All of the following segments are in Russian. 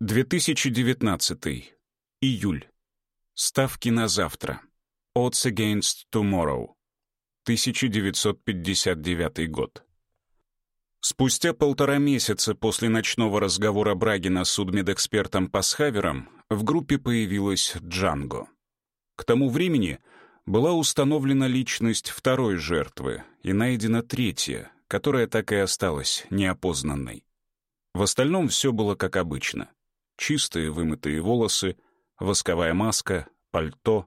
2019. Июль. Ставки на завтра. Odds against tomorrow. 1959 год. Спустя полтора месяца после ночного разговора Брагина с судмедэкспертом Пасхавером в группе появилась Джанго. К тому времени была установлена личность второй жертвы и найдена третья, которая так и осталась неопознанной. В остальном все было как обычно. Чистые вымытые волосы, восковая маска, пальто.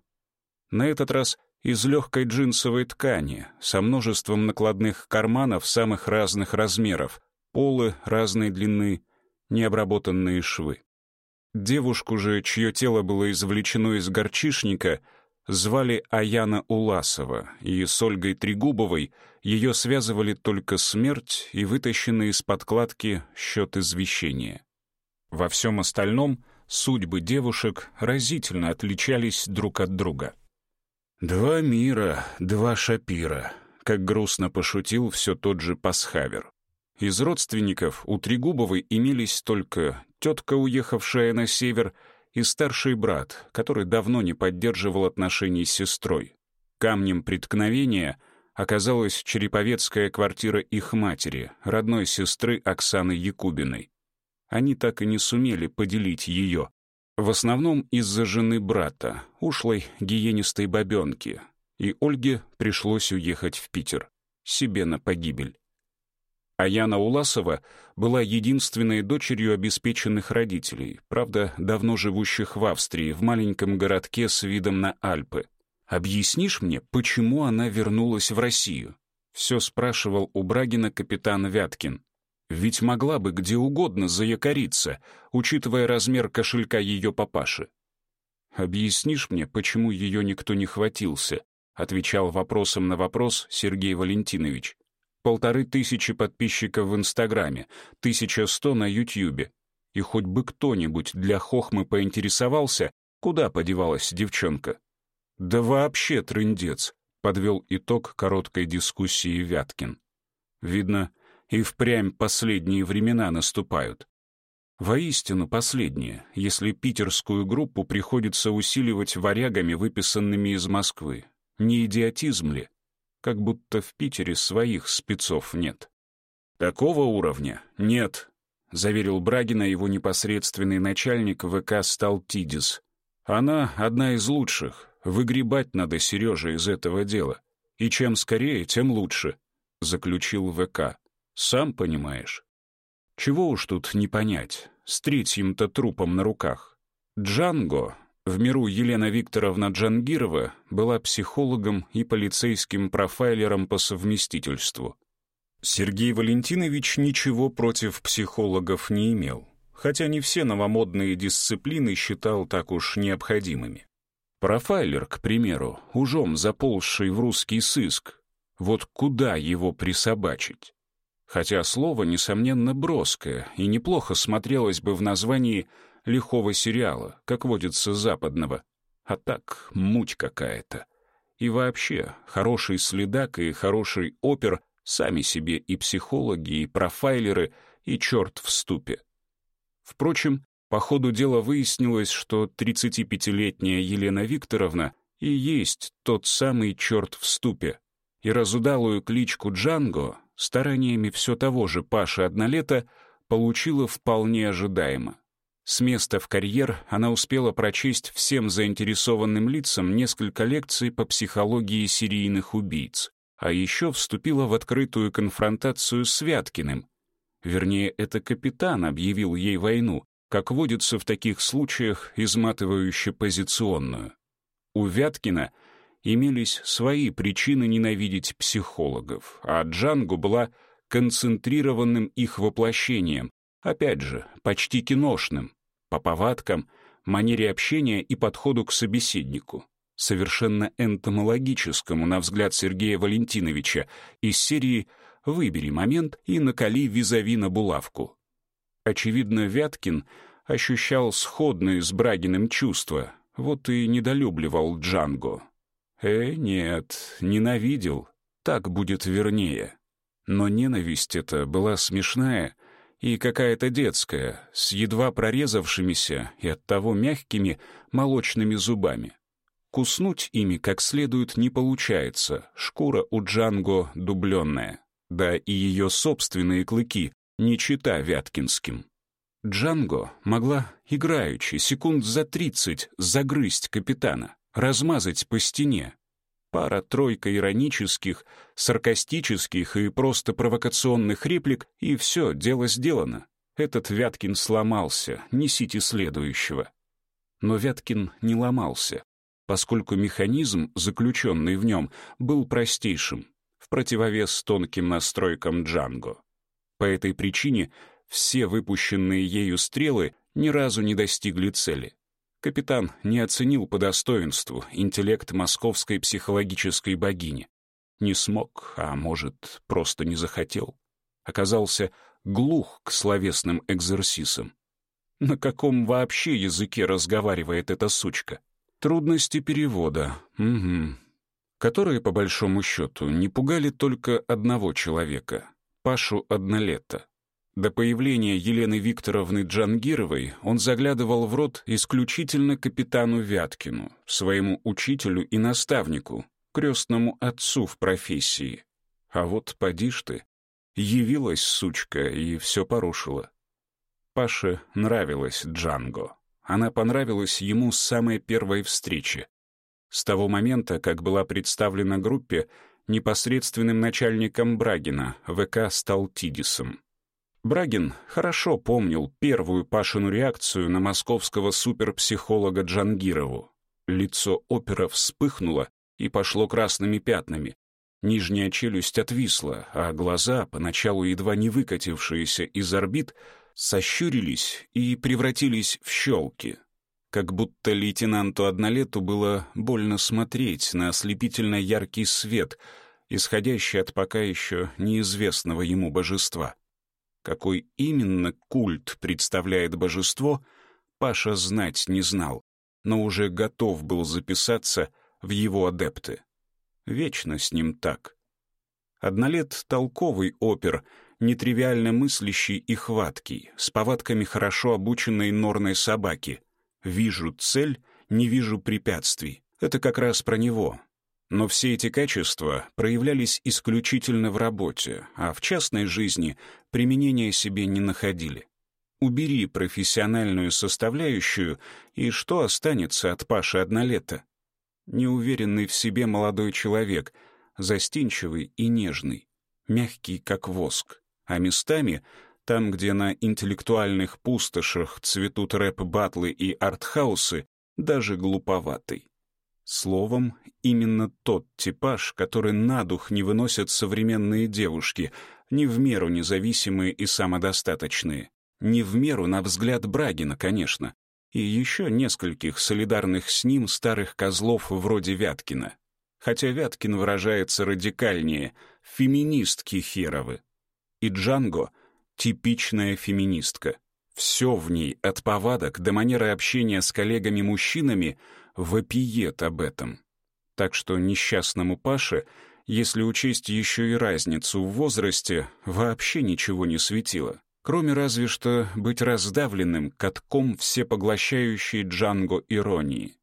На этот раз из легкой джинсовой ткани, со множеством накладных карманов самых разных размеров, полы разной длины, необработанные швы. Девушку же, чье тело было извлечено из горчишника, звали Аяна Уласова, и с Ольгой Трегубовой ее связывали только смерть и вытащенный из подкладки счет извещения. Во всем остальном судьбы девушек разительно отличались друг от друга. «Два мира, два Шапира», — как грустно пошутил все тот же Пасхавер. Из родственников у Трегубовой имелись только тетка, уехавшая на север, и старший брат, который давно не поддерживал отношений с сестрой. Камнем преткновения оказалась череповецкая квартира их матери, родной сестры Оксаны Якубиной они так и не сумели поделить ее. В основном из-за жены брата, ушлой гиенистой бабенки, и Ольге пришлось уехать в Питер, себе на погибель. А Яна Уласова была единственной дочерью обеспеченных родителей, правда, давно живущих в Австрии, в маленьком городке с видом на Альпы. «Объяснишь мне, почему она вернулась в Россию?» Все спрашивал у Брагина капитан Вяткин. Ведь могла бы где угодно заякориться, учитывая размер кошелька ее папаши. «Объяснишь мне, почему ее никто не хватился?» отвечал вопросом на вопрос Сергей Валентинович. «Полторы тысячи подписчиков в Инстаграме, тысяча сто на Ютьюбе. И хоть бы кто-нибудь для хохмы поинтересовался, куда подевалась девчонка?» «Да вообще трындец», — подвел итог короткой дискуссии Вяткин. Видно, и впрямь последние времена наступают. Воистину последние, если питерскую группу приходится усиливать варягами, выписанными из Москвы. Не идиотизм ли? Как будто в Питере своих спецов нет. Такого уровня нет, заверил Брагина его непосредственный начальник ВК Сталтидис. Она одна из лучших. Выгребать надо Сереже из этого дела. И чем скорее, тем лучше, заключил ВК. Сам понимаешь. Чего уж тут не понять, с третьим-то трупом на руках. Джанго, в миру Елена Викторовна Джангирова, была психологом и полицейским профайлером по совместительству. Сергей Валентинович ничего против психологов не имел, хотя не все новомодные дисциплины считал так уж необходимыми. Профайлер, к примеру, ужом заползший в русский сыск, вот куда его присобачить? Хотя слово, несомненно, броское и неплохо смотрелось бы в названии лихого сериала, как водится западного. А так, муть какая-то. И вообще, хороший следак и хороший опер сами себе и психологи, и профайлеры, и черт в ступе. Впрочем, по ходу дела выяснилось, что 35-летняя Елена Викторовна и есть тот самый черт в ступе, и разудалую кличку Джанго стараниями все того же Паши Однолета получила вполне ожидаемо. С места в карьер она успела прочесть всем заинтересованным лицам несколько лекций по психологии серийных убийц, а еще вступила в открытую конфронтацию с Вяткиным. Вернее, это капитан объявил ей войну, как водится в таких случаях, изматывающе позиционную. У Вяткина — имелись свои причины ненавидеть психологов, а Джангу была концентрированным их воплощением, опять же, почти киношным, по повадкам, манере общения и подходу к собеседнику, совершенно энтомологическому, на взгляд Сергея Валентиновича, из серии «Выбери момент и накали визави на булавку». Очевидно, Вяткин ощущал сходные с Брагиным чувства, вот и недолюбливал Джанго. Э, нет, ненавидел. Так будет вернее. Но ненависть эта была смешная и какая-то детская, с едва прорезавшимися и оттого мягкими молочными зубами. Куснуть ими как следует не получается, шкура у Джанго дубленная, да и ее собственные клыки не чита Вяткинским. Джанго могла играючи секунд за тридцать загрызть капитана, размазать по стене. Пара-тройка иронических, саркастических и просто провокационных реплик, и все, дело сделано. Этот Вяткин сломался, несите следующего. Но Вяткин не ломался, поскольку механизм, заключенный в нем, был простейшим, в противовес тонким настройкам Джанго. По этой причине все выпущенные ею стрелы ни разу не достигли цели. Капитан не оценил по достоинству интеллект московской психологической богини. Не смог, а может, просто не захотел. Оказался глух к словесным экзерсисам. На каком вообще языке разговаривает эта сучка? Трудности перевода, угу. Которые, по большому счету, не пугали только одного человека — Пашу Однолета. До появления Елены Викторовны Джангировой он заглядывал в рот исключительно капитану Вяткину, своему учителю и наставнику, крестному отцу в профессии. А вот поди ж ты, явилась сучка и все порушила. Паше нравилась Джанго. Она понравилась ему с самой первой встречи. С того момента, как была представлена группе непосредственным начальником Брагина, ВК стал Тидисом. Брагин хорошо помнил первую Пашину реакцию на московского суперпсихолога Джангирову. Лицо опера вспыхнуло и пошло красными пятнами. Нижняя челюсть отвисла, а глаза, поначалу едва не выкатившиеся из орбит, сощурились и превратились в щелки. Как будто лейтенанту Однолету было больно смотреть на ослепительно яркий свет, исходящий от пока еще неизвестного ему божества. Какой именно культ представляет божество, Паша знать не знал, но уже готов был записаться в его адепты. Вечно с ним так. Однолет толковый опер, нетривиально мыслящий и хваткий, с повадками хорошо обученной норной собаки. Вижу цель, не вижу препятствий. Это как раз про него, но все эти качества проявлялись исключительно в работе, а в частной жизни применения себе не находили. Убери профессиональную составляющую, и что останется от Паши Однолета? Неуверенный в себе молодой человек, застенчивый и нежный, мягкий как воск, а местами, там, где на интеллектуальных пустошах цветут рэп-батлы и артхаусы, даже глуповатый. Словом, именно тот типаж, который на дух не выносят современные девушки, не в меру независимые и самодостаточные. Не в меру, на взгляд Брагина, конечно. И еще нескольких солидарных с ним старых козлов вроде Вяткина. Хотя Вяткин выражается радикальнее — феминистки херовы. И Джанго — типичная феминистка. Все в ней, от повадок до манеры общения с коллегами-мужчинами — вопиет об этом. Так что несчастному Паше, если учесть еще и разницу в возрасте, вообще ничего не светило, кроме разве что быть раздавленным катком всепоглощающей Джанго иронии.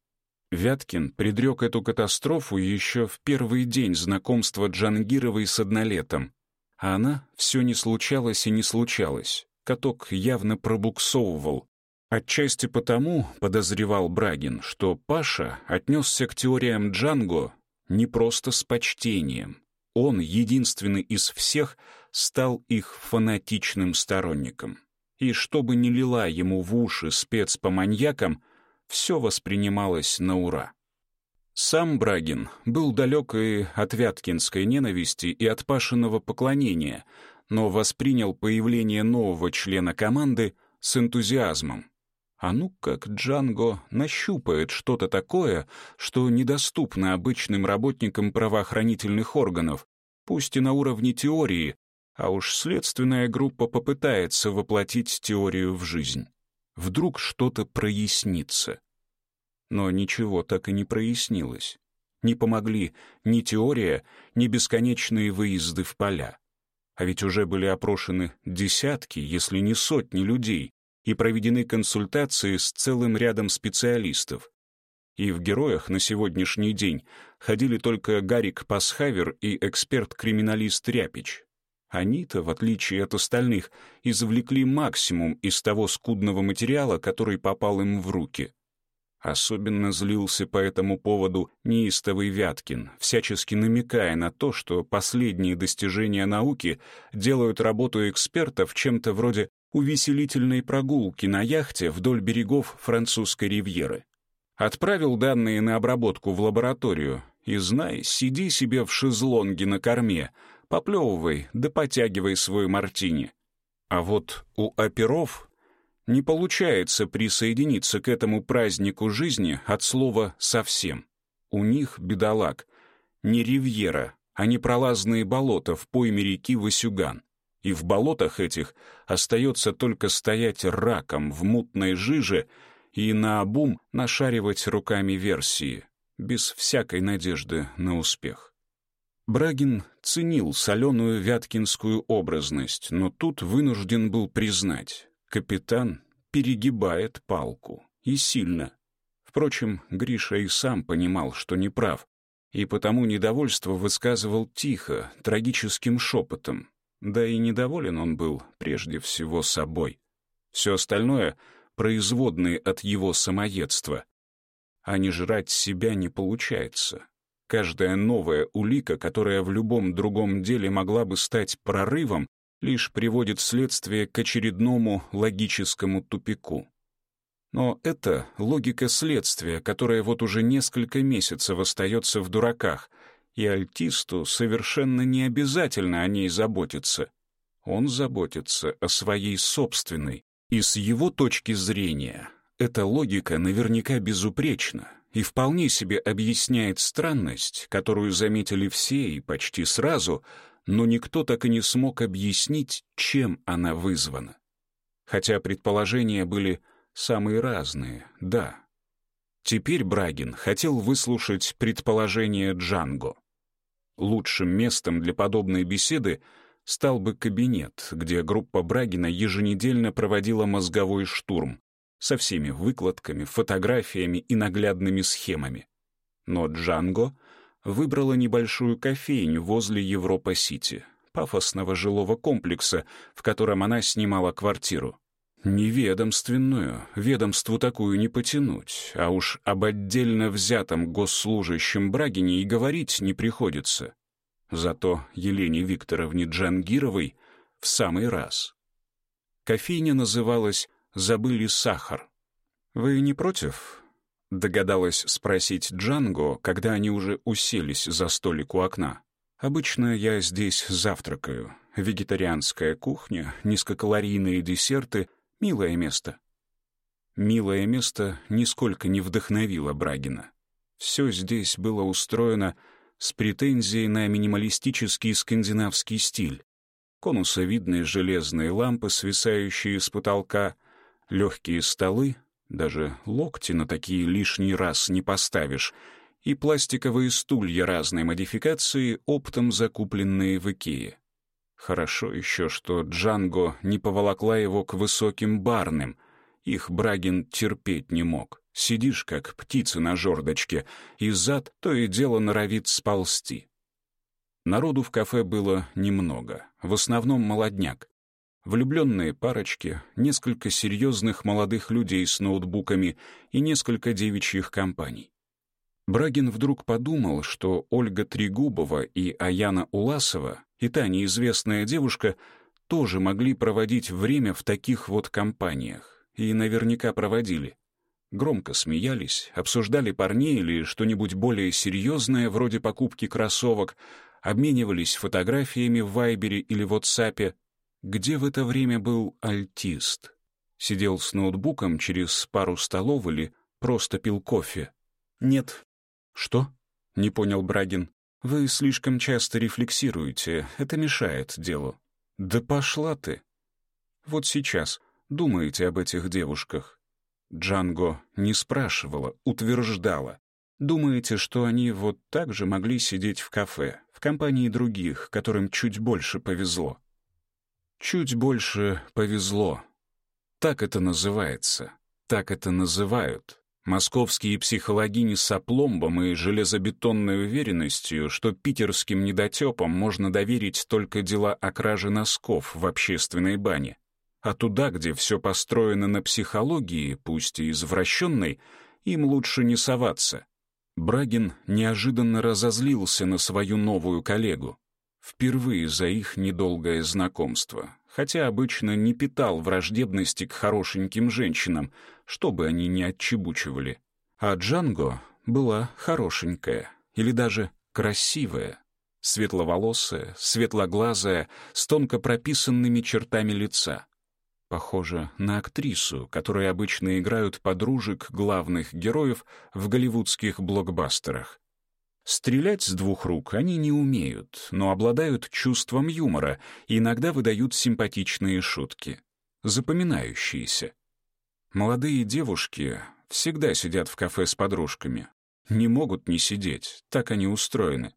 Вяткин предрек эту катастрофу еще в первый день знакомства Джангировой с однолетом, а она все не случалось и не случалось. Каток явно пробуксовывал, Отчасти потому, подозревал Брагин, что Паша отнесся к теориям Джанго не просто с почтением. Он, единственный из всех, стал их фанатичным сторонником. И чтобы не лила ему в уши спец по маньякам, все воспринималось на ура. Сам Брагин был далек и от Вяткинской ненависти, и от Пашиного поклонения, но воспринял появление нового члена команды с энтузиазмом. А ну как Джанго нащупает что-то такое, что недоступно обычным работникам правоохранительных органов, пусть и на уровне теории, а уж следственная группа попытается воплотить теорию в жизнь. Вдруг что-то прояснится. Но ничего так и не прояснилось. Не помогли ни теория, ни бесконечные выезды в поля. а ведь уже были опрошены десятки, если не сотни людей, и проведены консультации с целым рядом специалистов. И в героях на сегодняшний день ходили только Гарик Пасхавер и эксперт-криминалист Ряпич. Они-то, в отличие от остальных, извлекли максимум из того скудного материала, который попал им в руки. Особенно злился по этому поводу неистовый Вяткин, всячески намекая на то, что последние достижения науки делают работу экспертов чем-то вроде увеселительной прогулки на яхте вдоль берегов французской ривьеры. Отправил данные на обработку в лабораторию, и знай, сиди себе в шезлонге на корме, поплевывай да потягивай свой мартини. А вот у оперов не получается присоединиться к этому празднику жизни от слова «совсем». У них, бедолаг, не ривьера, а непролазные болота в пойме реки Васюган. И в болотах этих остается только стоять раком в мутной жиже и наобум нашаривать руками версии, без всякой надежды на успех. Брагин ценил соленую вяткинскую образность, но тут вынужден был признать, Капитан перегибает палку. И сильно. Впрочем, Гриша и сам понимал, что не прав, и потому недовольство высказывал тихо, трагическим шепотом. Да и недоволен он был прежде всего собой. Все остальное — производные от его самоедства. А не жрать себя не получается. Каждая новая улика, которая в любом другом деле могла бы стать прорывом, лишь приводит следствие к очередному логическому тупику. Но это логика следствия, которая вот уже несколько месяцев остается в дураках, и альтисту совершенно не обязательно о ней заботиться. Он заботится о своей собственной, и с его точки зрения эта логика наверняка безупречна и вполне себе объясняет странность, которую заметили все и почти сразу — но никто так и не смог объяснить, чем она вызвана. Хотя предположения были самые разные, да. Теперь Брагин хотел выслушать предположение Джанго. Лучшим местом для подобной беседы стал бы кабинет, где группа Брагина еженедельно проводила мозговой штурм со всеми выкладками, фотографиями и наглядными схемами. Но Джанго выбрала небольшую кофейню возле Европа-Сити, пафосного жилого комплекса, в котором она снимала квартиру. Неведомственную, ведомству такую не потянуть, а уж об отдельно взятом госслужащем Брагине и говорить не приходится. Зато Елене Викторовне Джангировой в самый раз. Кофейня называлась «Забыли сахар». «Вы не против?» Догадалась спросить Джанго, когда они уже уселись за столик у окна. «Обычно я здесь завтракаю. Вегетарианская кухня, низкокалорийные десерты — милое место». Милое место нисколько не вдохновило Брагина. Все здесь было устроено с претензией на минималистический скандинавский стиль. Конусовидные железные лампы, свисающие с потолка, легкие столы, даже локти на такие лишний раз не поставишь. И пластиковые стулья разной модификации, оптом закупленные в Икее. Хорошо еще, что Джанго не поволокла его к высоким барным. Их Брагин терпеть не мог. Сидишь, как птица на жердочке, и зад то и дело норовит сползти. Народу в кафе было немного, в основном молодняк влюбленные парочки, несколько серьезных молодых людей с ноутбуками и несколько девичьих компаний. Брагин вдруг подумал, что Ольга Трегубова и Аяна Уласова, и та неизвестная девушка, тоже могли проводить время в таких вот компаниях, и наверняка проводили. Громко смеялись, обсуждали парней или что-нибудь более серьезное, вроде покупки кроссовок, обменивались фотографиями в Вайбере или Ватсапе, где в это время был альтист. Сидел с ноутбуком через пару столов или просто пил кофе. «Нет». «Что?» — не понял Брагин. «Вы слишком часто рефлексируете, это мешает делу». «Да пошла ты!» «Вот сейчас думаете об этих девушках?» Джанго не спрашивала, утверждала. «Думаете, что они вот так же могли сидеть в кафе, в компании других, которым чуть больше повезло?» Чуть больше повезло. Так это называется. Так это называют. Московские психологини с опломбом и железобетонной уверенностью, что питерским недотепам можно доверить только дела о краже носков в общественной бане. А туда, где все построено на психологии, пусть и извращенной, им лучше не соваться. Брагин неожиданно разозлился на свою новую коллегу. Впервые за их недолгое знакомство, хотя обычно не питал враждебности к хорошеньким женщинам, что бы они ни отчебучивали. А Джанго была хорошенькая, или даже красивая, светловолосая, светлоглазая, с тонко прописанными чертами лица. Похожа на актрису, которые обычно играют подружек главных героев в голливудских блокбастерах. Стрелять с двух рук они не умеют, но обладают чувством юмора и иногда выдают симпатичные шутки, запоминающиеся. Молодые девушки всегда сидят в кафе с подружками. Не могут не сидеть, так они устроены.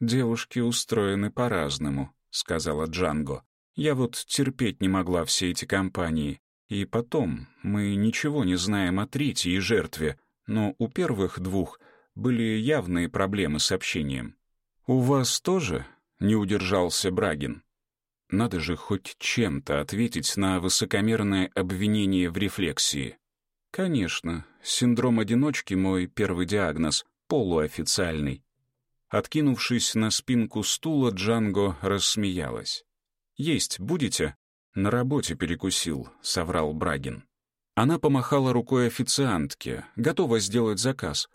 «Девушки устроены по-разному», — сказала Джанго. «Я вот терпеть не могла все эти компании. И потом, мы ничего не знаем о третьей жертве, но у первых двух были явные проблемы с общением. «У вас тоже?» — не удержался Брагин. Надо же хоть чем-то ответить на высокомерное обвинение в рефлексии. Конечно, синдром одиночки — мой первый диагноз, полуофициальный. Откинувшись на спинку стула, Джанго рассмеялась. «Есть будете?» «На работе перекусил», — соврал Брагин. Она помахала рукой официантке, готова сделать заказ.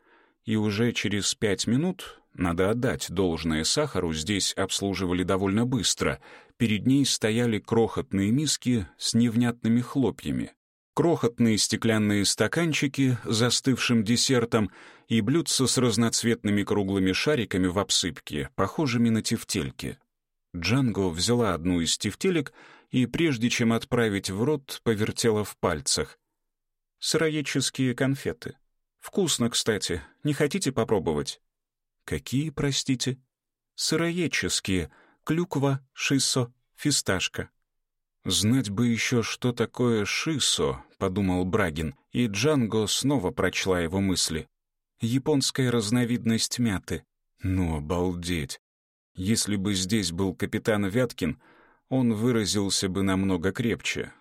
И уже через пять минут, надо отдать должное сахару, здесь обслуживали довольно быстро, Перед ней стояли крохотные миски с невнятными хлопьями, крохотные стеклянные стаканчики с застывшим десертом и блюдца с разноцветными круглыми шариками в обсыпке, похожими на тефтельки. Джанго взяла одну из тефтелек и, прежде чем отправить в рот, повертела в пальцах. «Сыроедческие конфеты. Вкусно, кстати. Не хотите попробовать?» «Какие, простите?» «Сыроедческие», клюква, шисо, фисташка. «Знать бы еще, что такое шисо», — подумал Брагин, и Джанго снова прочла его мысли. «Японская разновидность мяты. Ну, обалдеть! Если бы здесь был капитан Вяткин, он выразился бы намного крепче.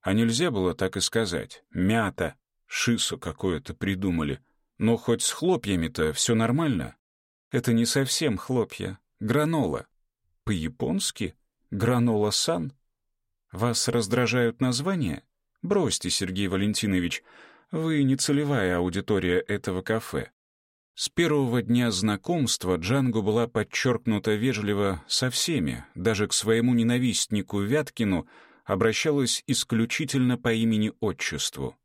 А нельзя было так и сказать. Мята, шисо какое-то придумали. Но хоть с хлопьями-то все нормально. Это не совсем хлопья, гранола. По-японски? Гранола-сан? Вас раздражают названия? Бросьте, Сергей Валентинович, вы не целевая аудитория этого кафе. С первого дня знакомства Джангу была подчеркнуто вежливо со всеми, даже к своему ненавистнику Вяткину обращалась исключительно по имени-отчеству.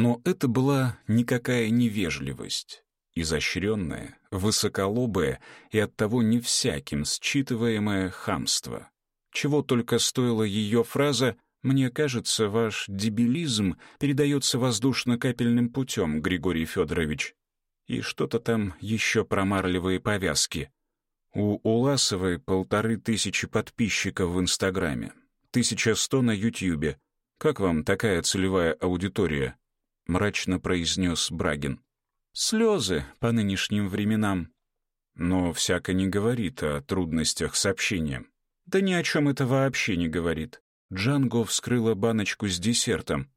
Но это была никакая невежливость изощренное, высоколобое и оттого не всяким считываемое хамство. Чего только стоила ее фраза «Мне кажется, ваш дебилизм передается воздушно-капельным путем, Григорий Федорович». И что-то там еще про марлевые повязки. У Уласовой полторы тысячи подписчиков в Инстаграме, тысяча сто на Ютьюбе. Как вам такая целевая аудитория? Мрачно произнес Брагин. Слезы по нынешним временам. Но всяко не говорит о трудностях с общением. Да ни о чем это вообще не говорит. Джанго вскрыла баночку с десертом.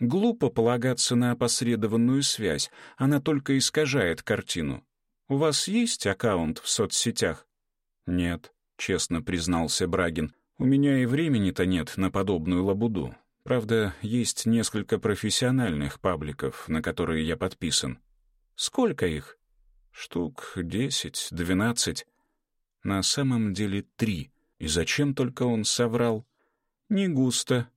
Глупо полагаться на опосредованную связь, она только искажает картину. У вас есть аккаунт в соцсетях? Нет, честно признался Брагин. У меня и времени-то нет на подобную лабуду. Правда, есть несколько профессиональных пабликов, на которые я подписан. Сколько их? Штук десять, двенадцать. На самом деле три. И зачем только он соврал? Не густо.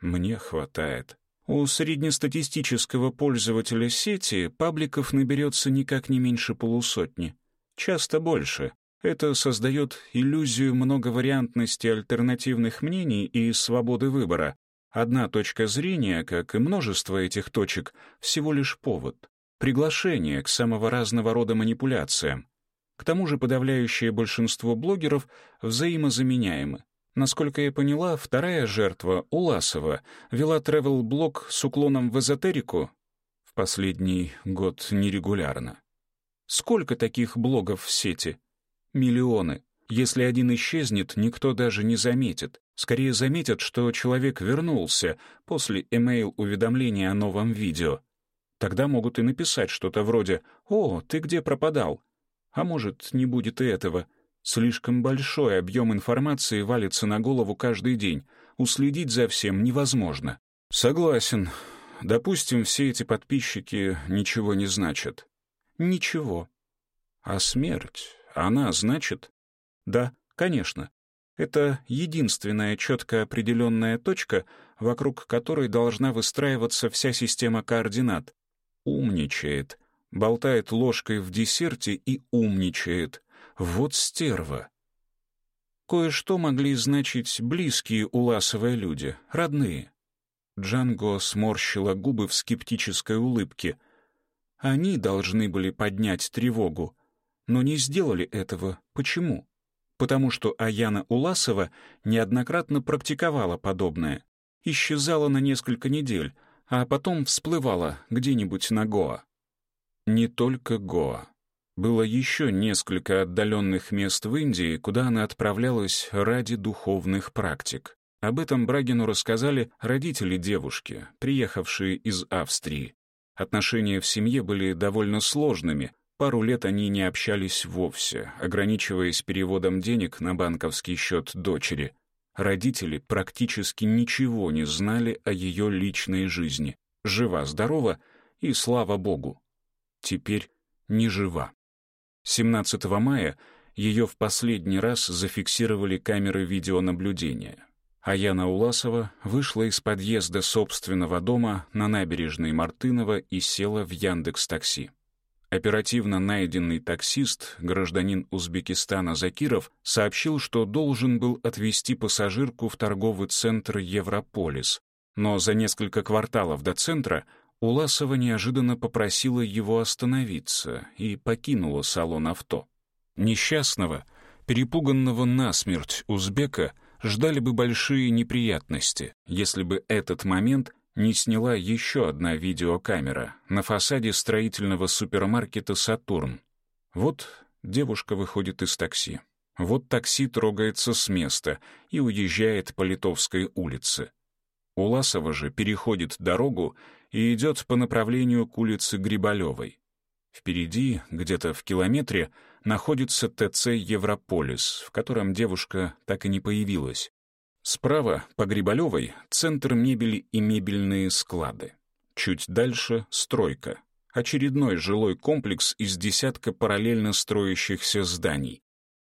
Мне хватает. У среднестатистического пользователя сети пабликов наберется никак не меньше полусотни. Часто больше. Это создает иллюзию многовариантности альтернативных мнений и свободы выбора. Одна точка зрения, как и множество этих точек, всего лишь повод приглашение к самого разного рода манипуляциям. К тому же подавляющее большинство блогеров взаимозаменяемы. Насколько я поняла, вторая жертва, Уласова, вела тревел-блог с уклоном в эзотерику в последний год нерегулярно. Сколько таких блогов в сети? Миллионы. Если один исчезнет, никто даже не заметит. Скорее заметят, что человек вернулся после эмейл-уведомления о новом видео. Тогда могут и написать что-то вроде «О, ты где пропадал?» А может, не будет и этого — Слишком большой объем информации валится на голову каждый день. Уследить за всем невозможно. Согласен. Допустим, все эти подписчики ничего не значат. Ничего. А смерть, она значит? Да, конечно. Это единственная четко определенная точка, вокруг которой должна выстраиваться вся система координат. Умничает. Болтает ложкой в десерте и умничает. Вот стерва. Кое-что могли значить близкие уласовые люди, родные. Джанго сморщила губы в скептической улыбке. Они должны были поднять тревогу, но не сделали этого. Почему? Потому что Аяна Уласова неоднократно практиковала подобное. Исчезала на несколько недель, а потом всплывала где-нибудь на Гоа. Не только Гоа. Было еще несколько отдаленных мест в Индии, куда она отправлялась ради духовных практик. Об этом Брагину рассказали родители девушки, приехавшие из Австрии. Отношения в семье были довольно сложными. Пару лет они не общались вовсе, ограничиваясь переводом денег на банковский счет дочери. Родители практически ничего не знали о ее личной жизни. Жива-здорова и слава богу. Теперь не жива. 17 мая ее в последний раз зафиксировали камеры видеонаблюдения. А Яна Уласова вышла из подъезда собственного дома на набережной Мартынова и села в Яндекс-такси. Оперативно найденный таксист, гражданин Узбекистана Закиров, сообщил, что должен был отвезти пассажирку в торговый центр Европолис, но за несколько кварталов до центра Уласова неожиданно попросила его остановиться и покинула салон авто. Несчастного, перепуганного насмерть узбека ждали бы большие неприятности, если бы этот момент не сняла еще одна видеокамера на фасаде строительного супермаркета «Сатурн». Вот девушка выходит из такси. Вот такси трогается с места и уезжает по Литовской улице. Уласова же переходит дорогу и идет по направлению к улице Грибалевой. Впереди, где-то в километре, находится ТЦ «Европолис», в котором девушка так и не появилась. Справа, по Грибалевой, центр мебели и мебельные склады. Чуть дальше — стройка. Очередной жилой комплекс из десятка параллельно строящихся зданий.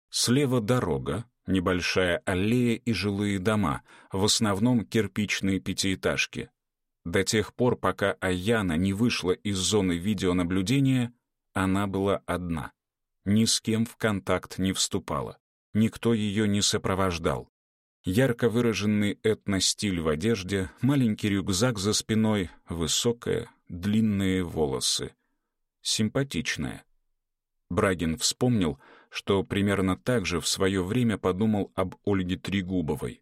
Слева дорога, небольшая аллея и жилые дома, в основном кирпичные пятиэтажки. До тех пор, пока Аяна не вышла из зоны видеонаблюдения, она была одна. Ни с кем в контакт не вступала. Никто ее не сопровождал. Ярко выраженный этностиль в одежде, маленький рюкзак за спиной, высокая, длинные волосы. Симпатичная. Брагин вспомнил, что примерно так же в свое время подумал об Ольге Трегубовой.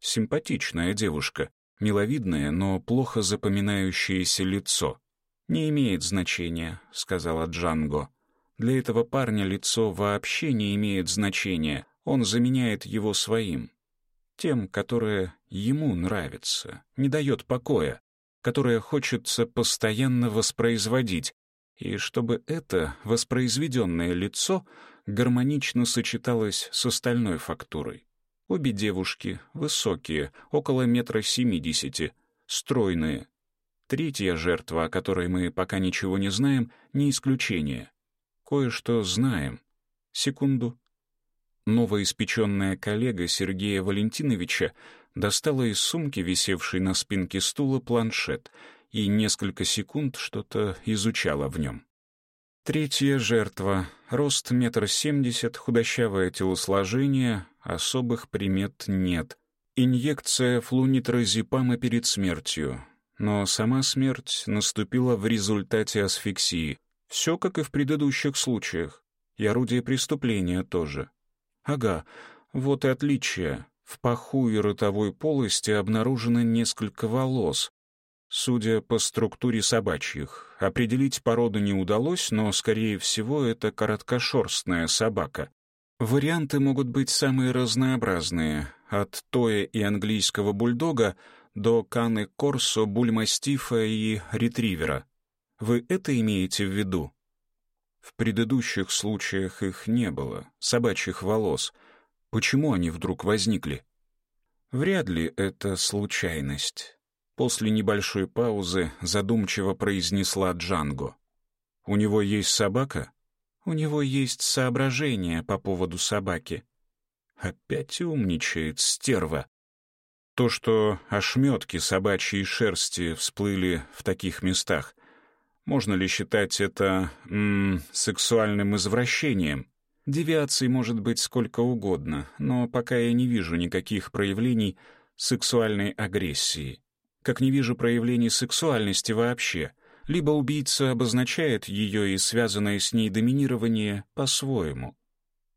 Симпатичная девушка, миловидное, но плохо запоминающееся лицо. «Не имеет значения», — сказала Джанго. «Для этого парня лицо вообще не имеет значения, он заменяет его своим. Тем, которое ему нравится, не дает покоя, которое хочется постоянно воспроизводить, и чтобы это воспроизведенное лицо гармонично сочеталось с остальной фактурой. Обе девушки, высокие, около метра семидесяти, стройные. Третья жертва, о которой мы пока ничего не знаем, не исключение. Кое-что знаем. Секунду. Новоиспеченная коллега Сергея Валентиновича достала из сумки, висевшей на спинке стула, планшет и несколько секунд что-то изучала в нем. Третья жертва. Рост метр семьдесят, худощавое телосложение, особых примет нет. Инъекция флунитрозепама перед смертью. Но сама смерть наступила в результате асфиксии. Все как и в предыдущих случаях. И орудие преступления тоже. Ага, вот и отличие. В паху и ротовой полости обнаружено несколько волос. Судя по структуре собачьих, определить породу не удалось, но, скорее всего, это короткошерстная собака. Варианты могут быть самые разнообразные, от тоя и английского бульдога до каны корсо, бульмастифа и ретривера. Вы это имеете в виду? В предыдущих случаях их не было, собачьих волос. Почему они вдруг возникли? Вряд ли это случайность. После небольшой паузы задумчиво произнесла Джанго. «У него есть собака?» «У него есть соображения по поводу собаки». Опять умничает стерва. То, что ошметки собачьей шерсти всплыли в таких местах, можно ли считать это м сексуальным извращением? Девиаций может быть сколько угодно, но пока я не вижу никаких проявлений сексуальной агрессии как не вижу проявлений сексуальности вообще. Либо убийца обозначает ее и связанное с ней доминирование по-своему.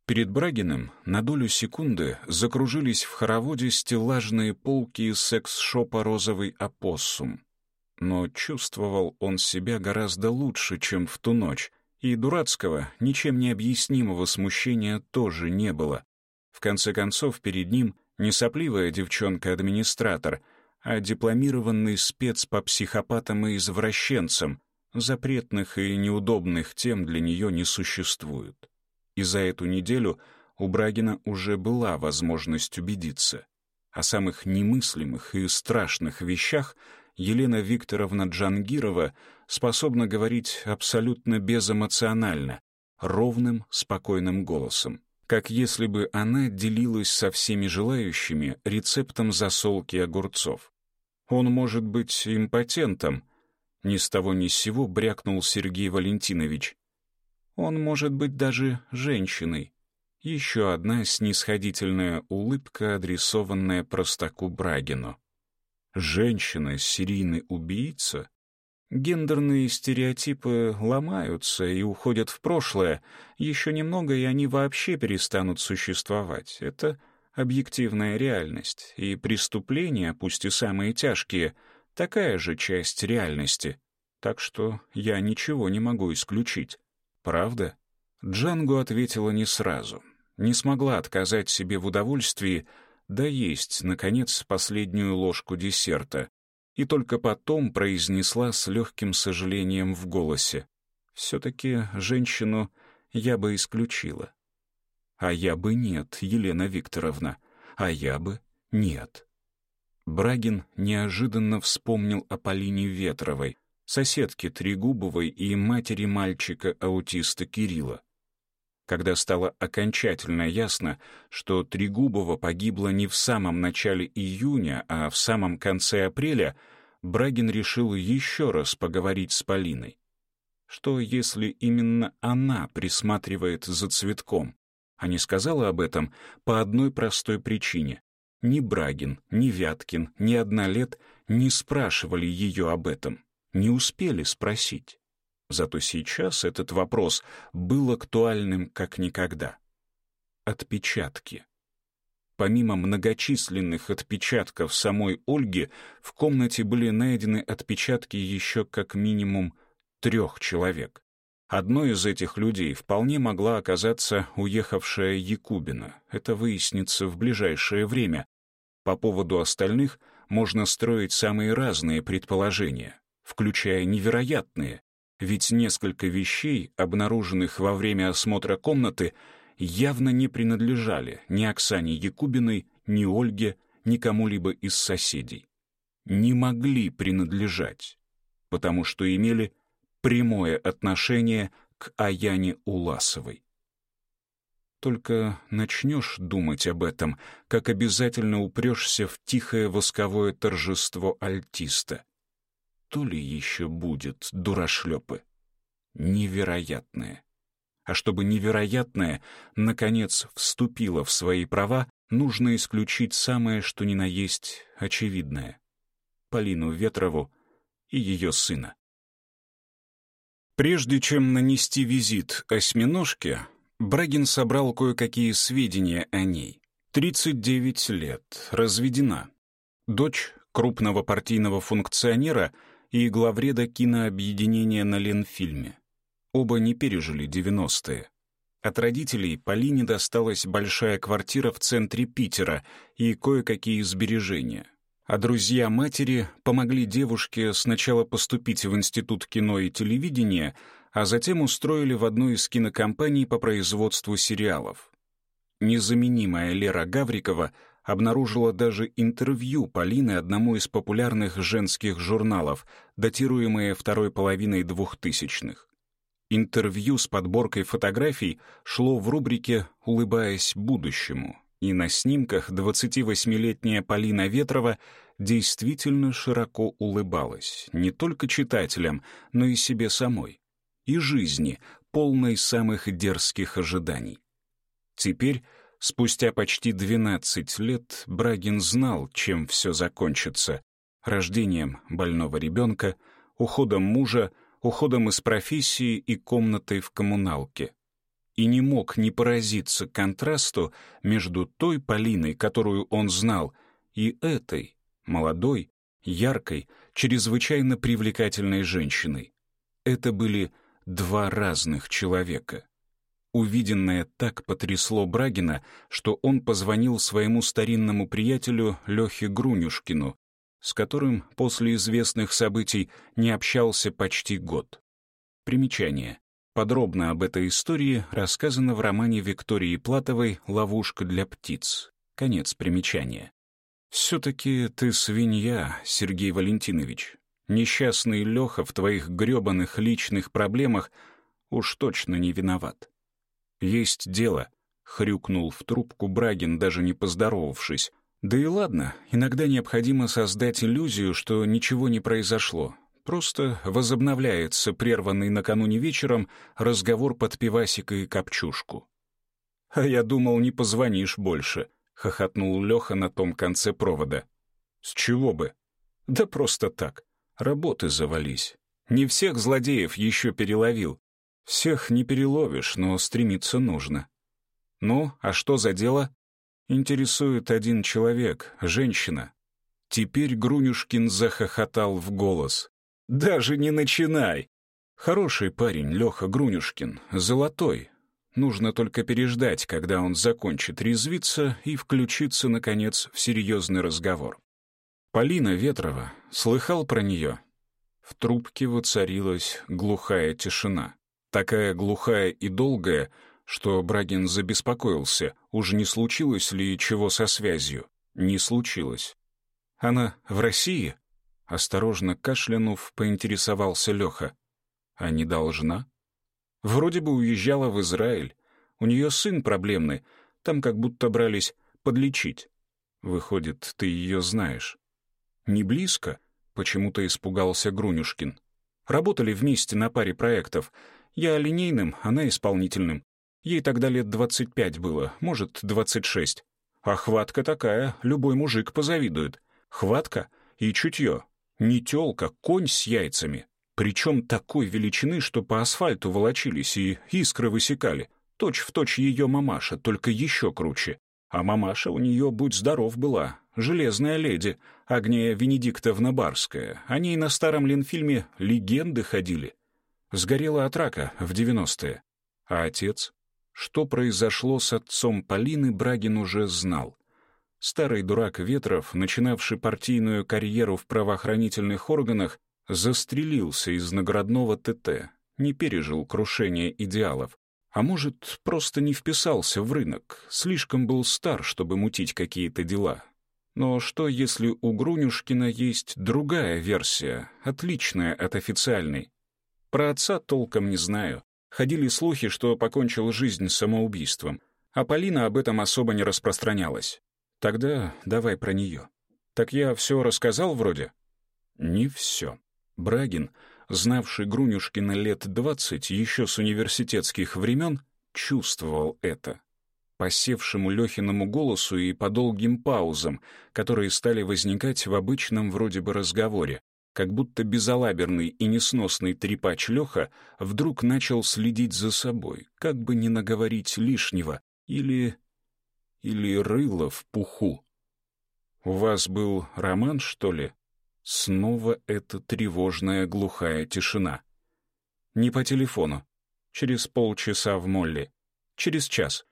Перед Брагиным на долю секунды закружились в хороводе стеллажные полки из секс-шопа «Розовый опоссум». Но чувствовал он себя гораздо лучше, чем в ту ночь, и дурацкого, ничем не объяснимого смущения тоже не было. В конце концов, перед ним не сопливая девчонка-администратор, а дипломированный спец по психопатам и извращенцам. Запретных и неудобных тем для нее не существует. И за эту неделю у Брагина уже была возможность убедиться. О самых немыслимых и страшных вещах Елена Викторовна Джангирова способна говорить абсолютно безэмоционально, ровным, спокойным голосом как если бы она делилась со всеми желающими рецептом засолки огурцов. Он может быть импотентом, ни с того ни с сего брякнул Сергей Валентинович. Он может быть даже женщиной. Еще одна снисходительная улыбка, адресованная простаку Брагину. Женщина — серийный убийца? Гендерные стереотипы ломаются и уходят в прошлое. Еще немного, и они вообще перестанут существовать. Это объективная реальность, и преступления, пусть и самые тяжкие, такая же часть реальности. Так что я ничего не могу исключить. Правда? Джанго ответила не сразу. Не смогла отказать себе в удовольствии доесть, наконец, последнюю ложку десерта и только потом произнесла с легким сожалением в голосе. «Все-таки женщину я бы исключила». «А я бы нет, Елена Викторовна, а я бы нет». Брагин неожиданно вспомнил о Полине Ветровой, соседке Трегубовой и матери мальчика-аутиста Кирилла когда стало окончательно ясно, что Трегубова погибла не в самом начале июня, а в самом конце апреля, Брагин решил еще раз поговорить с Полиной. Что, если именно она присматривает за цветком? А не сказала об этом по одной простой причине. Ни Брагин, ни Вяткин, ни Однолет не спрашивали ее об этом, не успели спросить. Зато сейчас этот вопрос был актуальным как никогда. Отпечатки. Помимо многочисленных отпечатков самой Ольги, в комнате были найдены отпечатки еще как минимум трех человек. Одной из этих людей вполне могла оказаться уехавшая Якубина. Это выяснится в ближайшее время. По поводу остальных можно строить самые разные предположения, включая невероятные, ведь несколько вещей, обнаруженных во время осмотра комнаты, явно не принадлежали ни Оксане Якубиной, ни Ольге, ни кому-либо из соседей. Не могли принадлежать, потому что имели прямое отношение к Аяне Уласовой. Только начнешь думать об этом, как обязательно упрешься в тихое восковое торжество альтиста то ли еще будет, дурашлепы. Невероятное. А чтобы невероятное, наконец, вступило в свои права, нужно исключить самое, что ни на есть, очевидное. Полину Ветрову и ее сына. Прежде чем нанести визит осьминожке, Брагин собрал кое-какие сведения о ней. 39 лет, разведена. Дочь крупного партийного функционера и главреда кинообъединения на Ленфильме. Оба не пережили 90-е. От родителей Полине досталась большая квартира в центре Питера и кое-какие сбережения. А друзья матери помогли девушке сначала поступить в Институт кино и телевидения, а затем устроили в одну из кинокомпаний по производству сериалов. Незаменимая Лера Гаврикова обнаружила даже интервью Полины одному из популярных женских журналов, датируемое второй половиной двухтысячных. Интервью с подборкой фотографий шло в рубрике «Улыбаясь будущему», и на снимках 28-летняя Полина Ветрова действительно широко улыбалась не только читателям, но и себе самой, и жизни, полной самых дерзких ожиданий. Теперь, спустя почти 12 лет, Брагин знал, чем все закончится — рождением больного ребенка, уходом мужа, уходом из профессии и комнатой в коммуналке. И не мог не поразиться контрасту между той Полиной, которую он знал, и этой, молодой, яркой, чрезвычайно привлекательной женщиной. Это были два разных человека. Увиденное так потрясло Брагина, что он позвонил своему старинному приятелю Лехе Грунюшкину, с которым после известных событий не общался почти год. Примечание. Подробно об этой истории рассказано в романе Виктории Платовой «Ловушка для птиц». Конец примечания. «Все-таки ты свинья, Сергей Валентинович. Несчастный Леха в твоих гребаных личных проблемах уж точно не виноват. Есть дело», — хрюкнул в трубку Брагин, даже не поздоровавшись, да и ладно, иногда необходимо создать иллюзию, что ничего не произошло. Просто возобновляется прерванный накануне вечером разговор под пивасик и копчушку. «А я думал, не позвонишь больше», — хохотнул Леха на том конце провода. «С чего бы?» «Да просто так. Работы завались. Не всех злодеев еще переловил. Всех не переловишь, но стремиться нужно». «Ну, а что за дело?» Интересует один человек, женщина. Теперь Грунюшкин захохотал в голос. «Даже не начинай!» Хороший парень, Леха Грунюшкин, золотой. Нужно только переждать, когда он закончит резвиться и включиться, наконец, в серьезный разговор. Полина Ветрова слыхал про нее? В трубке воцарилась глухая тишина. Такая глухая и долгая, что Брагин забеспокоился, уж не случилось ли чего со связью. Не случилось. «Она в России?» Осторожно кашлянув, поинтересовался Леха. «А не должна?» «Вроде бы уезжала в Израиль. У нее сын проблемный, там как будто брались подлечить. Выходит, ты ее знаешь». «Не близко?» — почему-то испугался Грунюшкин. «Работали вместе на паре проектов. Я линейным, она исполнительным. Ей тогда лет двадцать пять было, может, двадцать шесть. А хватка такая, любой мужик позавидует. Хватка и чутье. Не тёлка, конь с яйцами. Причем такой величины, что по асфальту волочились и искры высекали. Точь в точь ее мамаша, только еще круче. А мамаша у нее, будь здоров, была. Железная леди, Агния Венедиктовна Барская. О ней на старом Ленфильме легенды ходили. Сгорела от рака в девяностые. А отец? Что произошло с отцом Полины, Брагин уже знал. Старый дурак Ветров, начинавший партийную карьеру в правоохранительных органах, застрелился из наградного ТТ, не пережил крушение идеалов. А может, просто не вписался в рынок, слишком был стар, чтобы мутить какие-то дела. Но что, если у Грунюшкина есть другая версия, отличная от официальной? Про отца толком не знаю. Ходили слухи, что покончил жизнь самоубийством, а Полина об этом особо не распространялась. Тогда давай про нее. Так я все рассказал вроде? Не все. Брагин, знавший Грунюшкина лет двадцать еще с университетских времен, чувствовал это. По севшему Лехиному голосу и по долгим паузам, которые стали возникать в обычном вроде бы разговоре, как будто безалаберный и несносный трепач Леха вдруг начал следить за собой, как бы не наговорить лишнего, или... или рыло в пуху. «У вас был роман, что ли?» Снова эта тревожная глухая тишина. Не по телефону. Через полчаса в Молли. Через час.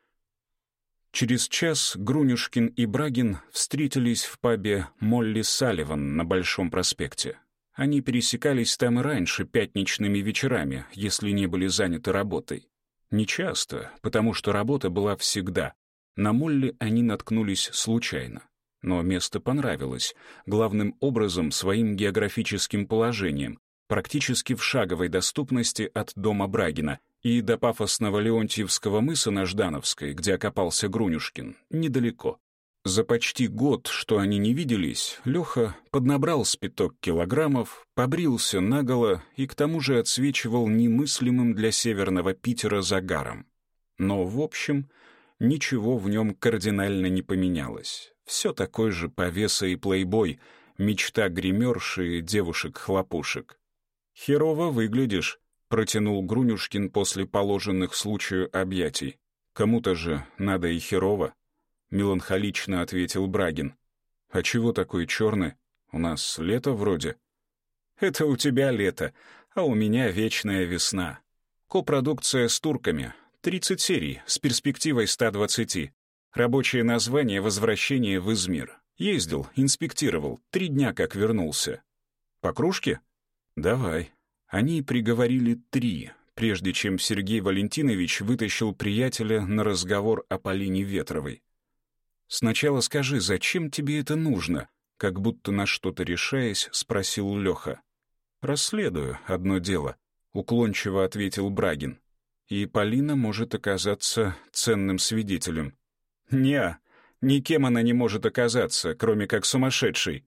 Через час Грунюшкин и Брагин встретились в пабе «Молли Салливан» на Большом проспекте. Они пересекались там и раньше пятничными вечерами, если не были заняты работой. Не часто, потому что работа была всегда. На Молли они наткнулись случайно. Но место понравилось, главным образом своим географическим положением, практически в шаговой доступности от дома Брагина и до пафосного Леонтьевского мыса на Ждановской, где окопался Грунюшкин, недалеко. За почти год, что они не виделись, Леха поднабрал спиток килограммов, побрился наголо и к тому же отсвечивал немыслимым для северного Питера загаром. Но, в общем, ничего в нем кардинально не поменялось. Все такой же повеса и плейбой, мечта гримерши и девушек-хлопушек. «Херово выглядишь», — протянул Грунюшкин после положенных случаю объятий. «Кому-то же надо и херово», — меланхолично ответил Брагин. «А чего такой черный? У нас лето вроде». «Это у тебя лето, а у меня вечная весна. Копродукция с турками. 30 серий с перспективой 120. Рабочее название «Возвращение в Измир». Ездил, инспектировал, три дня как вернулся. По кружке? «Давай». Они приговорили три, прежде чем Сергей Валентинович вытащил приятеля на разговор о Полине Ветровой. «Сначала скажи, зачем тебе это нужно?» Как будто на что-то решаясь, спросил Леха. «Расследую одно дело», — уклончиво ответил Брагин. «И Полина может оказаться ценным свидетелем». «Не, никем она не может оказаться, кроме как сумасшедшей».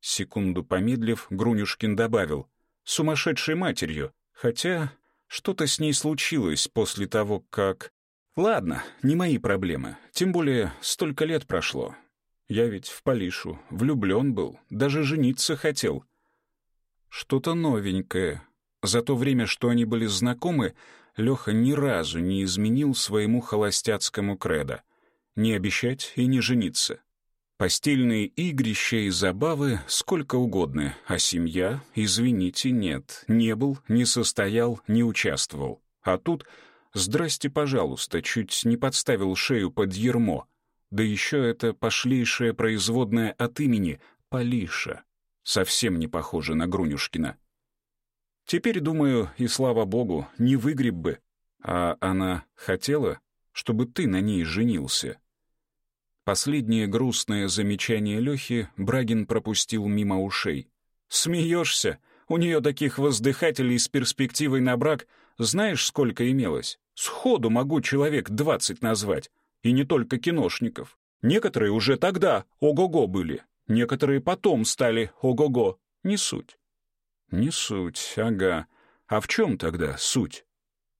Секунду помедлив, Грунюшкин добавил сумасшедшей матерью, хотя что-то с ней случилось после того, как... Ладно, не мои проблемы, тем более столько лет прошло. Я ведь в Полишу влюблен был, даже жениться хотел. Что-то новенькое. За то время, что они были знакомы, Леха ни разу не изменил своему холостяцкому кредо. Не обещать и не жениться. Постельные игрища и забавы сколько угодно, а семья, извините, нет, не был, не состоял, не участвовал. А тут, здрасте, пожалуйста, чуть не подставил шею под ермо. Да еще это пошлейшее производное от имени Полиша. Совсем не похоже на Грунюшкина. Теперь, думаю, и слава богу, не выгреб бы. А она хотела, чтобы ты на ней женился. Последнее грустное замечание Лехи Брагин пропустил мимо ушей. «Смеешься? У нее таких воздыхателей с перспективой на брак знаешь, сколько имелось? Сходу могу человек двадцать назвать. И не только киношников. Некоторые уже тогда ого-го были, некоторые потом стали ого-го. Не суть». «Не суть, ага. А в чем тогда суть?»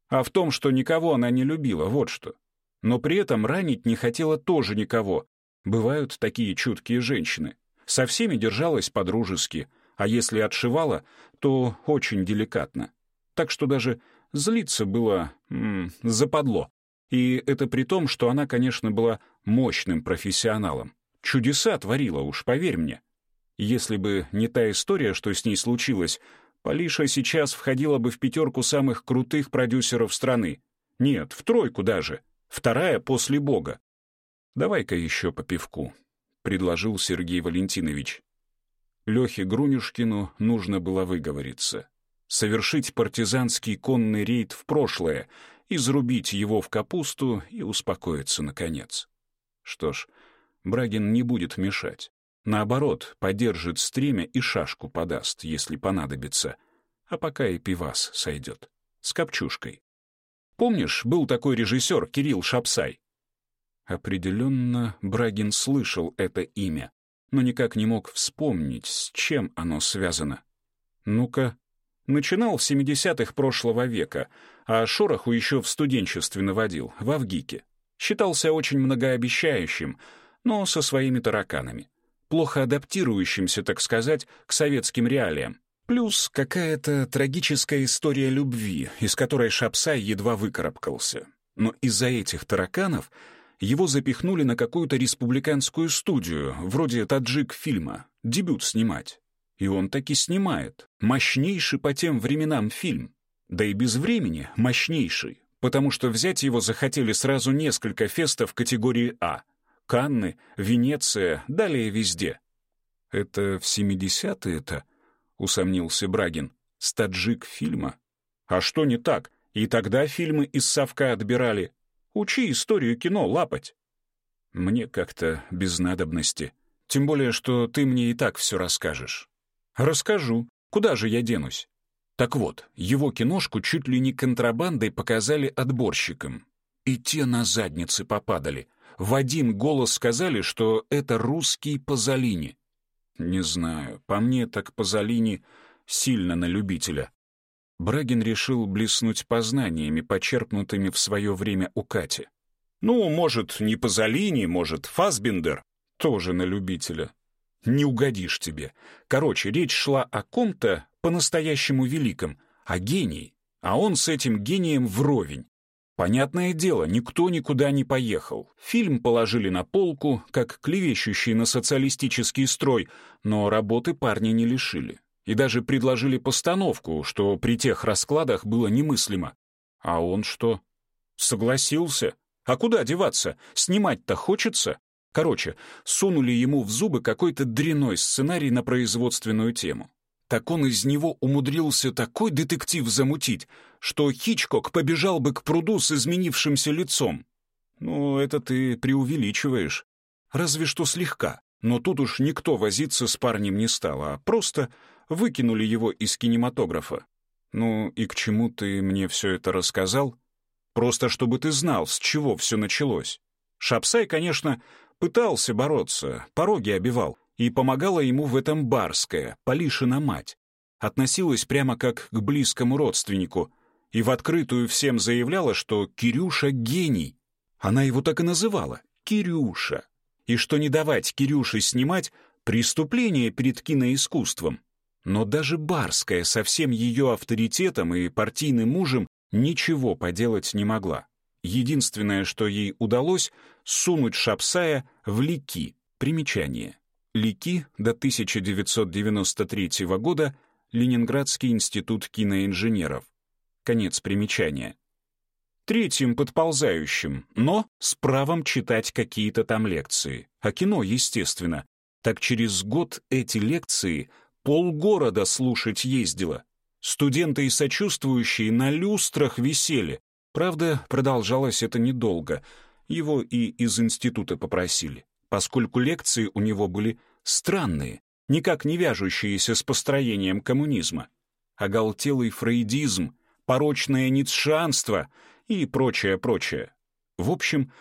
«А в том, что никого она не любила, вот что но при этом ранить не хотела тоже никого. Бывают такие чуткие женщины. Со всеми держалась по-дружески, а если отшивала, то очень деликатно. Так что даже злиться было м западло. И это при том, что она, конечно, была мощным профессионалом. Чудеса творила, уж поверь мне. Если бы не та история, что с ней случилось, Полиша сейчас входила бы в пятерку самых крутых продюсеров страны. Нет, в тройку даже вторая после Бога. «Давай-ка еще по пивку», — предложил Сергей Валентинович. Лехе Грунюшкину нужно было выговориться. Совершить партизанский конный рейд в прошлое, изрубить его в капусту и успокоиться наконец. Что ж, Брагин не будет мешать. Наоборот, поддержит стремя и шашку подаст, если понадобится. А пока и пивас сойдет. С копчушкой. Помнишь, был такой режиссер Кирилл Шапсай? Определенно, Брагин слышал это имя, но никак не мог вспомнить, с чем оно связано. Ну-ка, начинал в 70-х прошлого века, а шороху еще в студенчестве наводил, в Авгике. Считался очень многообещающим, но со своими тараканами. Плохо адаптирующимся, так сказать, к советским реалиям. Плюс какая-то трагическая история любви, из которой Шапсай едва выкарабкался. Но из-за этих тараканов его запихнули на какую-то республиканскую студию, вроде таджик-фильма, дебют снимать. И он таки снимает. Мощнейший по тем временам фильм. Да и без времени мощнейший, потому что взять его захотели сразу несколько фестов категории А. Канны, Венеция, далее везде. «Это в 70-е-то?» — усомнился Брагин. «С таджик-фильма?» «А что не так? И тогда фильмы из совка отбирали. Учи историю кино лапать». «Мне как-то без надобности. Тем более, что ты мне и так все расскажешь». «Расскажу. Куда же я денусь?» Так вот, его киношку чуть ли не контрабандой показали отборщикам. И те на задницы попадали. В один голос сказали, что это русский Пазолини. Не знаю, по мне так Пазолини сильно на любителя. Брагин решил блеснуть познаниями, почерпнутыми в свое время у Кати. Ну, может, не Пазолини, может, Фасбендер. Тоже на любителя. Не угодишь тебе. Короче, речь шла о ком-то, по-настоящему великом, а гений, а он с этим гением вровень. Понятное дело, никто никуда не поехал. Фильм положили на полку, как клевещущий на социалистический строй, но работы парня не лишили. И даже предложили постановку, что при тех раскладах было немыслимо. А он что? Согласился? А куда деваться? Снимать-то хочется? Короче, сунули ему в зубы какой-то дряной сценарий на производственную тему так он из него умудрился такой детектив замутить, что Хичкок побежал бы к пруду с изменившимся лицом. Ну, это ты преувеличиваешь. Разве что слегка. Но тут уж никто возиться с парнем не стал, а просто выкинули его из кинематографа. Ну и к чему ты мне все это рассказал? Просто чтобы ты знал, с чего все началось. Шапсай, конечно, пытался бороться, пороги обивал, и помогала ему в этом барская, Полишина мать. Относилась прямо как к близкому родственнику и в открытую всем заявляла, что Кирюша — гений. Она его так и называла — Кирюша. И что не давать Кирюше снимать — преступление перед киноискусством. Но даже Барская со всем ее авторитетом и партийным мужем ничего поделать не могла. Единственное, что ей удалось — сунуть Шапсая в лики. Примечание. Лики до 1993 года Ленинградский институт киноинженеров. Конец примечания. Третьим подползающим, но с правом читать какие-то там лекции. А кино, естественно. Так через год эти лекции полгорода слушать ездило. Студенты и сочувствующие на люстрах висели. Правда, продолжалось это недолго. Его и из института попросили поскольку лекции у него были странные, никак не вяжущиеся с построением коммунизма. Оголтелый фрейдизм, порочное ницшанство и прочее-прочее. В общем,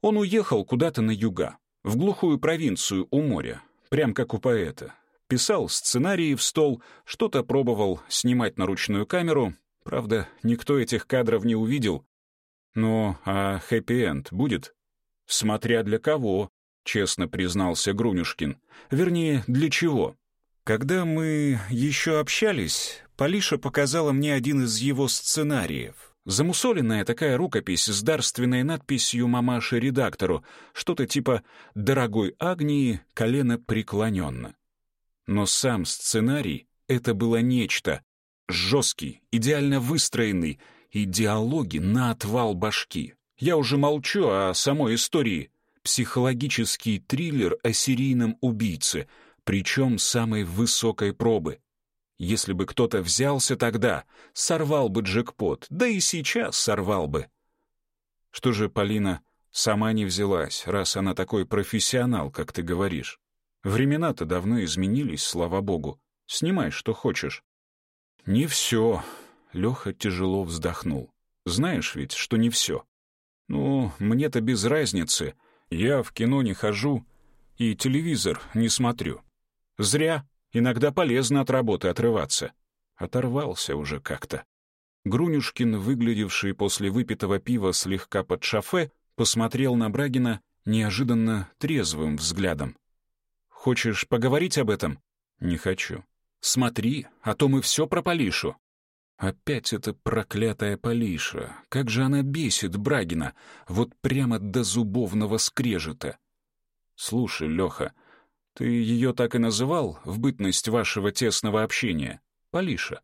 он уехал куда-то на юга, в глухую провинцию у моря, прям как у поэта. Писал сценарии в стол, что-то пробовал снимать на ручную камеру, правда, никто этих кадров не увидел. Но а хэппи-энд будет? Смотря для кого, — честно признался Грунюшкин. «Вернее, для чего?» «Когда мы еще общались, Полиша показала мне один из его сценариев. Замусоленная такая рукопись с дарственной надписью мамаши-редактору, что-то типа «Дорогой Агнии, колено преклоненно». Но сам сценарий — это было нечто. Жесткий, идеально выстроенный, и диалоги на отвал башки. Я уже молчу о самой истории психологический триллер о серийном убийце, причем самой высокой пробы. Если бы кто-то взялся тогда, сорвал бы джекпот, да и сейчас сорвал бы. Что же Полина сама не взялась, раз она такой профессионал, как ты говоришь? Времена-то давно изменились, слава богу. Снимай, что хочешь. Не все. Леха тяжело вздохнул. Знаешь ведь, что не все. Ну, мне-то без разницы — я в кино не хожу и телевизор не смотрю. Зря. Иногда полезно от работы отрываться. Оторвался уже как-то. Грунюшкин, выглядевший после выпитого пива слегка под шофе, посмотрел на Брагина неожиданно трезвым взглядом. «Хочешь поговорить об этом?» «Не хочу». «Смотри, а то мы все про Полишу». Опять эта проклятая Полиша. Как же она бесит Брагина, вот прямо до зубовного скрежета. Слушай, Леха, ты ее так и называл в бытность вашего тесного общения? Полиша.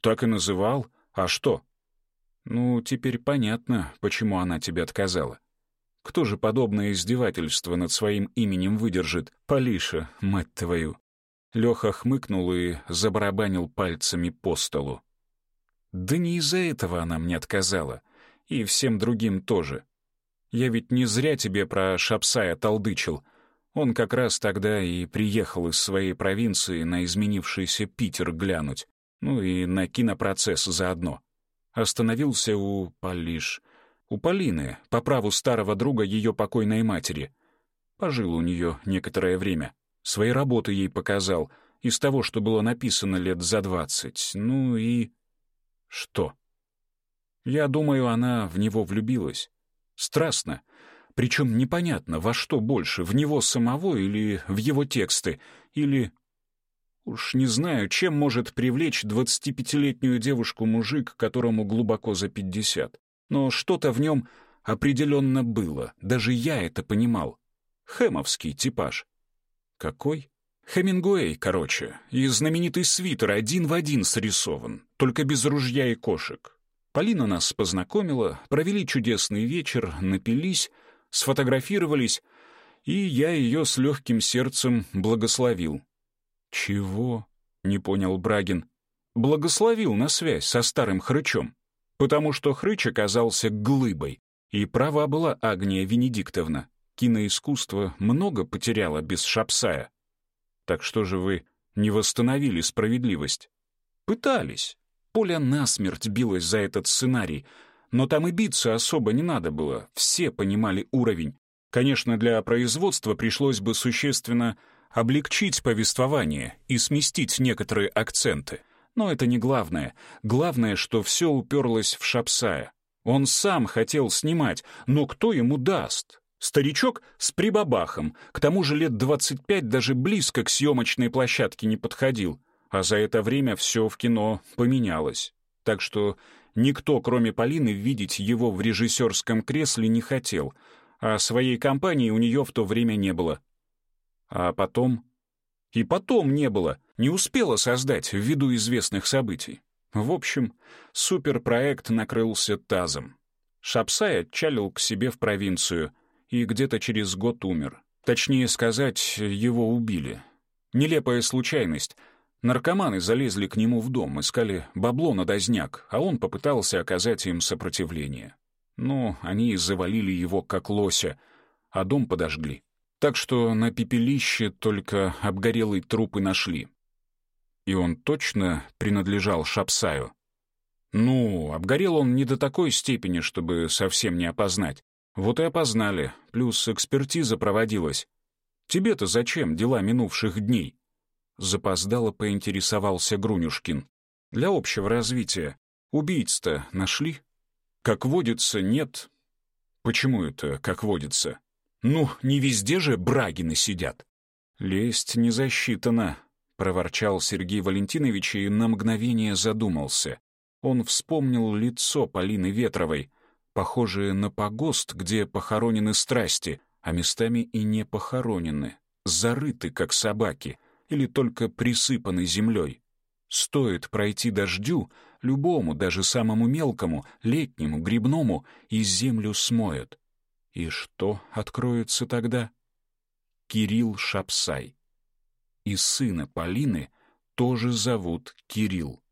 Так и называл? А что? Ну, теперь понятно, почему она тебе отказала. Кто же подобное издевательство над своим именем выдержит? Полиша, мать твою. Леха хмыкнул и забарабанил пальцами по столу. Да не из-за этого она мне отказала. И всем другим тоже. Я ведь не зря тебе про Шапсая толдычил. Он как раз тогда и приехал из своей провинции на изменившийся Питер глянуть. Ну и на кинопроцесс заодно. Остановился у Полиш. У Полины, по праву старого друга ее покойной матери. Пожил у нее некоторое время. Свои работы ей показал, из того, что было написано лет за двадцать. Ну и... Что? Я думаю, она в него влюбилась. Страстно. Причем непонятно, во что больше, в него самого или в его тексты, или... Уж не знаю, чем может привлечь двадцатипятилетнюю девушку мужик, которому глубоко за пятьдесят. Но что-то в нем определенно было, даже я это понимал. Хэмовский типаж. Какой? Хемингуэй, короче, и знаменитый свитер один в один срисован, только без ружья и кошек. Полина нас познакомила, провели чудесный вечер, напились, сфотографировались, и я ее с легким сердцем благословил. «Чего?» — не понял Брагин. «Благословил на связь со старым хрычом, потому что хрыч оказался глыбой, и права была Агния Венедиктовна. Киноискусство много потеряло без Шапсая. Так что же вы не восстановили справедливость? Пытались. Поля насмерть билась за этот сценарий, но там и биться особо не надо было, все понимали уровень. Конечно, для производства пришлось бы существенно облегчить повествование и сместить некоторые акценты. Но это не главное. Главное, что все уперлось в Шапсая. Он сам хотел снимать, но кто ему даст? Старичок с прибабахом, к тому же лет 25 даже близко к съемочной площадке не подходил, а за это время все в кино поменялось. Так что никто, кроме Полины, видеть его в режиссерском кресле не хотел, а своей компании у нее в то время не было. А потом... И потом не было, не успела создать ввиду известных событий. В общем, суперпроект накрылся тазом. Шапсай отчалил к себе в провинцию — и где-то через год умер. Точнее сказать, его убили. Нелепая случайность. Наркоманы залезли к нему в дом, искали бабло на дозняк, а он попытался оказать им сопротивление. Но они завалили его как лося, а дом подожгли. Так что на пепелище только обгорелые трупы нашли. И он точно принадлежал Шапсаю. Ну, обгорел он не до такой степени, чтобы совсем не опознать. Вот и опознали, плюс экспертиза проводилась. Тебе-то зачем дела минувших дней? Запоздало поинтересовался Грунюшкин. Для общего развития. Убийц-то нашли? Как водится, нет. Почему это как водится? Ну, не везде же брагины сидят. Лесть не засчитана, проворчал Сергей Валентинович и на мгновение задумался. Он вспомнил лицо Полины Ветровой, похожие на погост, где похоронены страсти, а местами и не похоронены, зарыты, как собаки, или только присыпаны землей. Стоит пройти дождю, любому, даже самому мелкому, летнему, грибному, и землю смоет. И что откроется тогда? Кирилл Шапсай. И сына Полины тоже зовут Кирилл.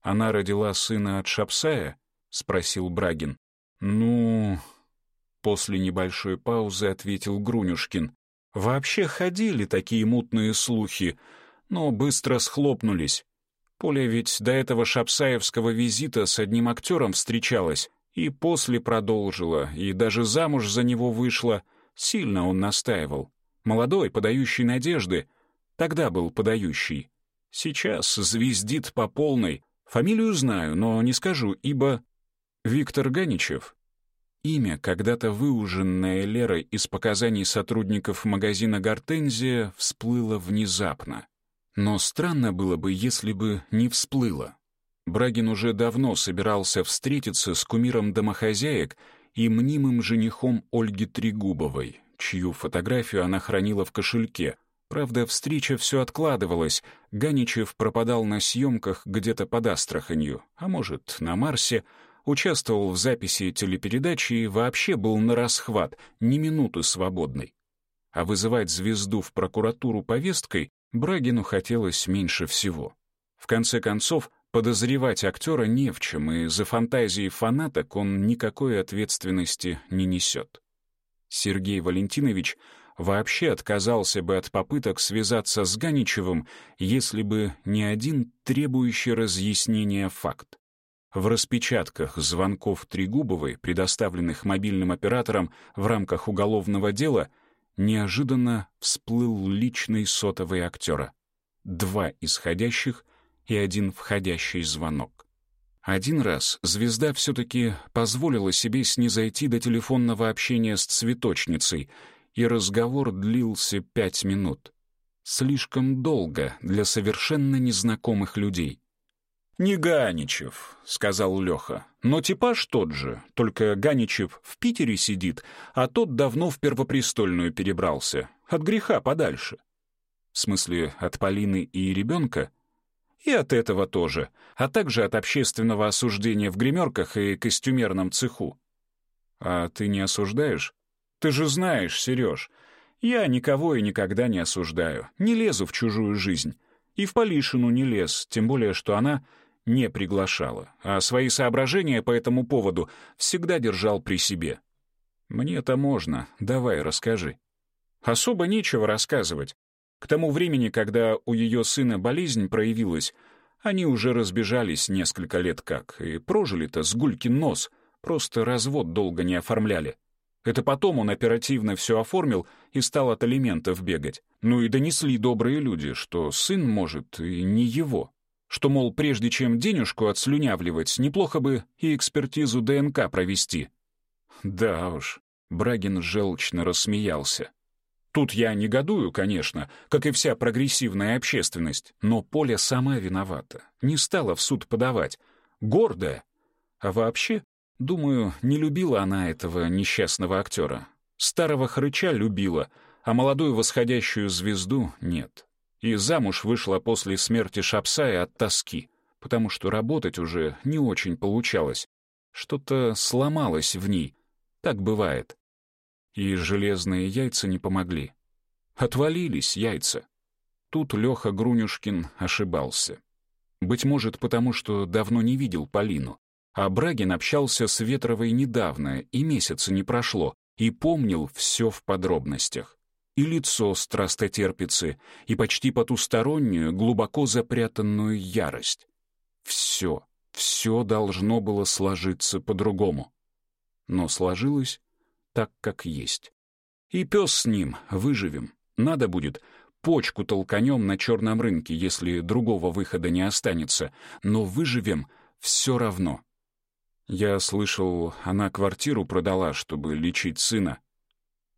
Она родила сына от Шапсая, — спросил Брагин. «Ну...» После небольшой паузы ответил Грунюшкин. «Вообще ходили такие мутные слухи, но быстро схлопнулись. Поля ведь до этого шапсаевского визита с одним актером встречалась и после продолжила, и даже замуж за него вышла. Сильно он настаивал. Молодой, подающий надежды. Тогда был подающий. Сейчас звездит по полной. Фамилию знаю, но не скажу, ибо Виктор Ганичев. Имя, когда-то выуженное Лерой из показаний сотрудников магазина «Гортензия», всплыло внезапно. Но странно было бы, если бы не всплыло. Брагин уже давно собирался встретиться с кумиром домохозяек и мнимым женихом Ольги Трегубовой, чью фотографию она хранила в кошельке. Правда, встреча все откладывалась, Ганичев пропадал на съемках где-то под Астраханью, а может, на Марсе, участвовал в записи телепередачи и вообще был на расхват, ни минуты свободной. А вызывать звезду в прокуратуру повесткой Брагину хотелось меньше всего. В конце концов, подозревать актера не в чем, и за фантазии фанаток он никакой ответственности не несет. Сергей Валентинович вообще отказался бы от попыток связаться с Ганичевым, если бы не один требующий разъяснения факт. В распечатках звонков Трегубовой, предоставленных мобильным оператором в рамках уголовного дела, неожиданно всплыл личный сотовый актера. Два исходящих и один входящий звонок. Один раз звезда все-таки позволила себе снизойти до телефонного общения с цветочницей, и разговор длился пять минут. Слишком долго для совершенно незнакомых людей. «Не Ганичев», — сказал Леха, — «но типаж тот же, только Ганичев в Питере сидит, а тот давно в Первопрестольную перебрался, от греха подальше». В смысле, от Полины и ребенка? И от этого тоже, а также от общественного осуждения в гримерках и костюмерном цеху. А ты не осуждаешь? Ты же знаешь, Сереж, я никого и никогда не осуждаю, не лезу в чужую жизнь. И в Полишину не лез, тем более, что она не приглашала, а свои соображения по этому поводу всегда держал при себе. Мне-то можно, давай расскажи. Особо нечего рассказывать. К тому времени, когда у ее сына болезнь проявилась, они уже разбежались несколько лет как, и прожили-то с гулькин нос, просто развод долго не оформляли. Это потом он оперативно все оформил и стал от алиментов бегать. Ну и донесли добрые люди, что сын может и не его. Что, мол, прежде чем денежку отслюнявливать, неплохо бы и экспертизу ДНК провести. Да уж, Брагин желчно рассмеялся. Тут я негодую, конечно, как и вся прогрессивная общественность, но Поля сама виновата, не стала в суд подавать, гордая. А вообще, думаю, не любила она этого несчастного актера. Старого хрыча любила, а молодую восходящую звезду нет. И замуж вышла после смерти Шапсая от тоски, потому что работать уже не очень получалось. Что-то сломалось в ней. Так бывает и железные яйца не помогли. Отвалились яйца. Тут Леха Грунюшкин ошибался. Быть может, потому что давно не видел Полину. А Брагин общался с Ветровой недавно, и месяца не прошло, и помнил все в подробностях. И лицо страстотерпицы, и почти потустороннюю, глубоко запрятанную ярость. Все, все должно было сложиться по-другому. Но сложилось так, как есть. И пес с ним, выживем. Надо будет, почку толканем на черном рынке, если другого выхода не останется, но выживем все равно. Я слышал, она квартиру продала, чтобы лечить сына.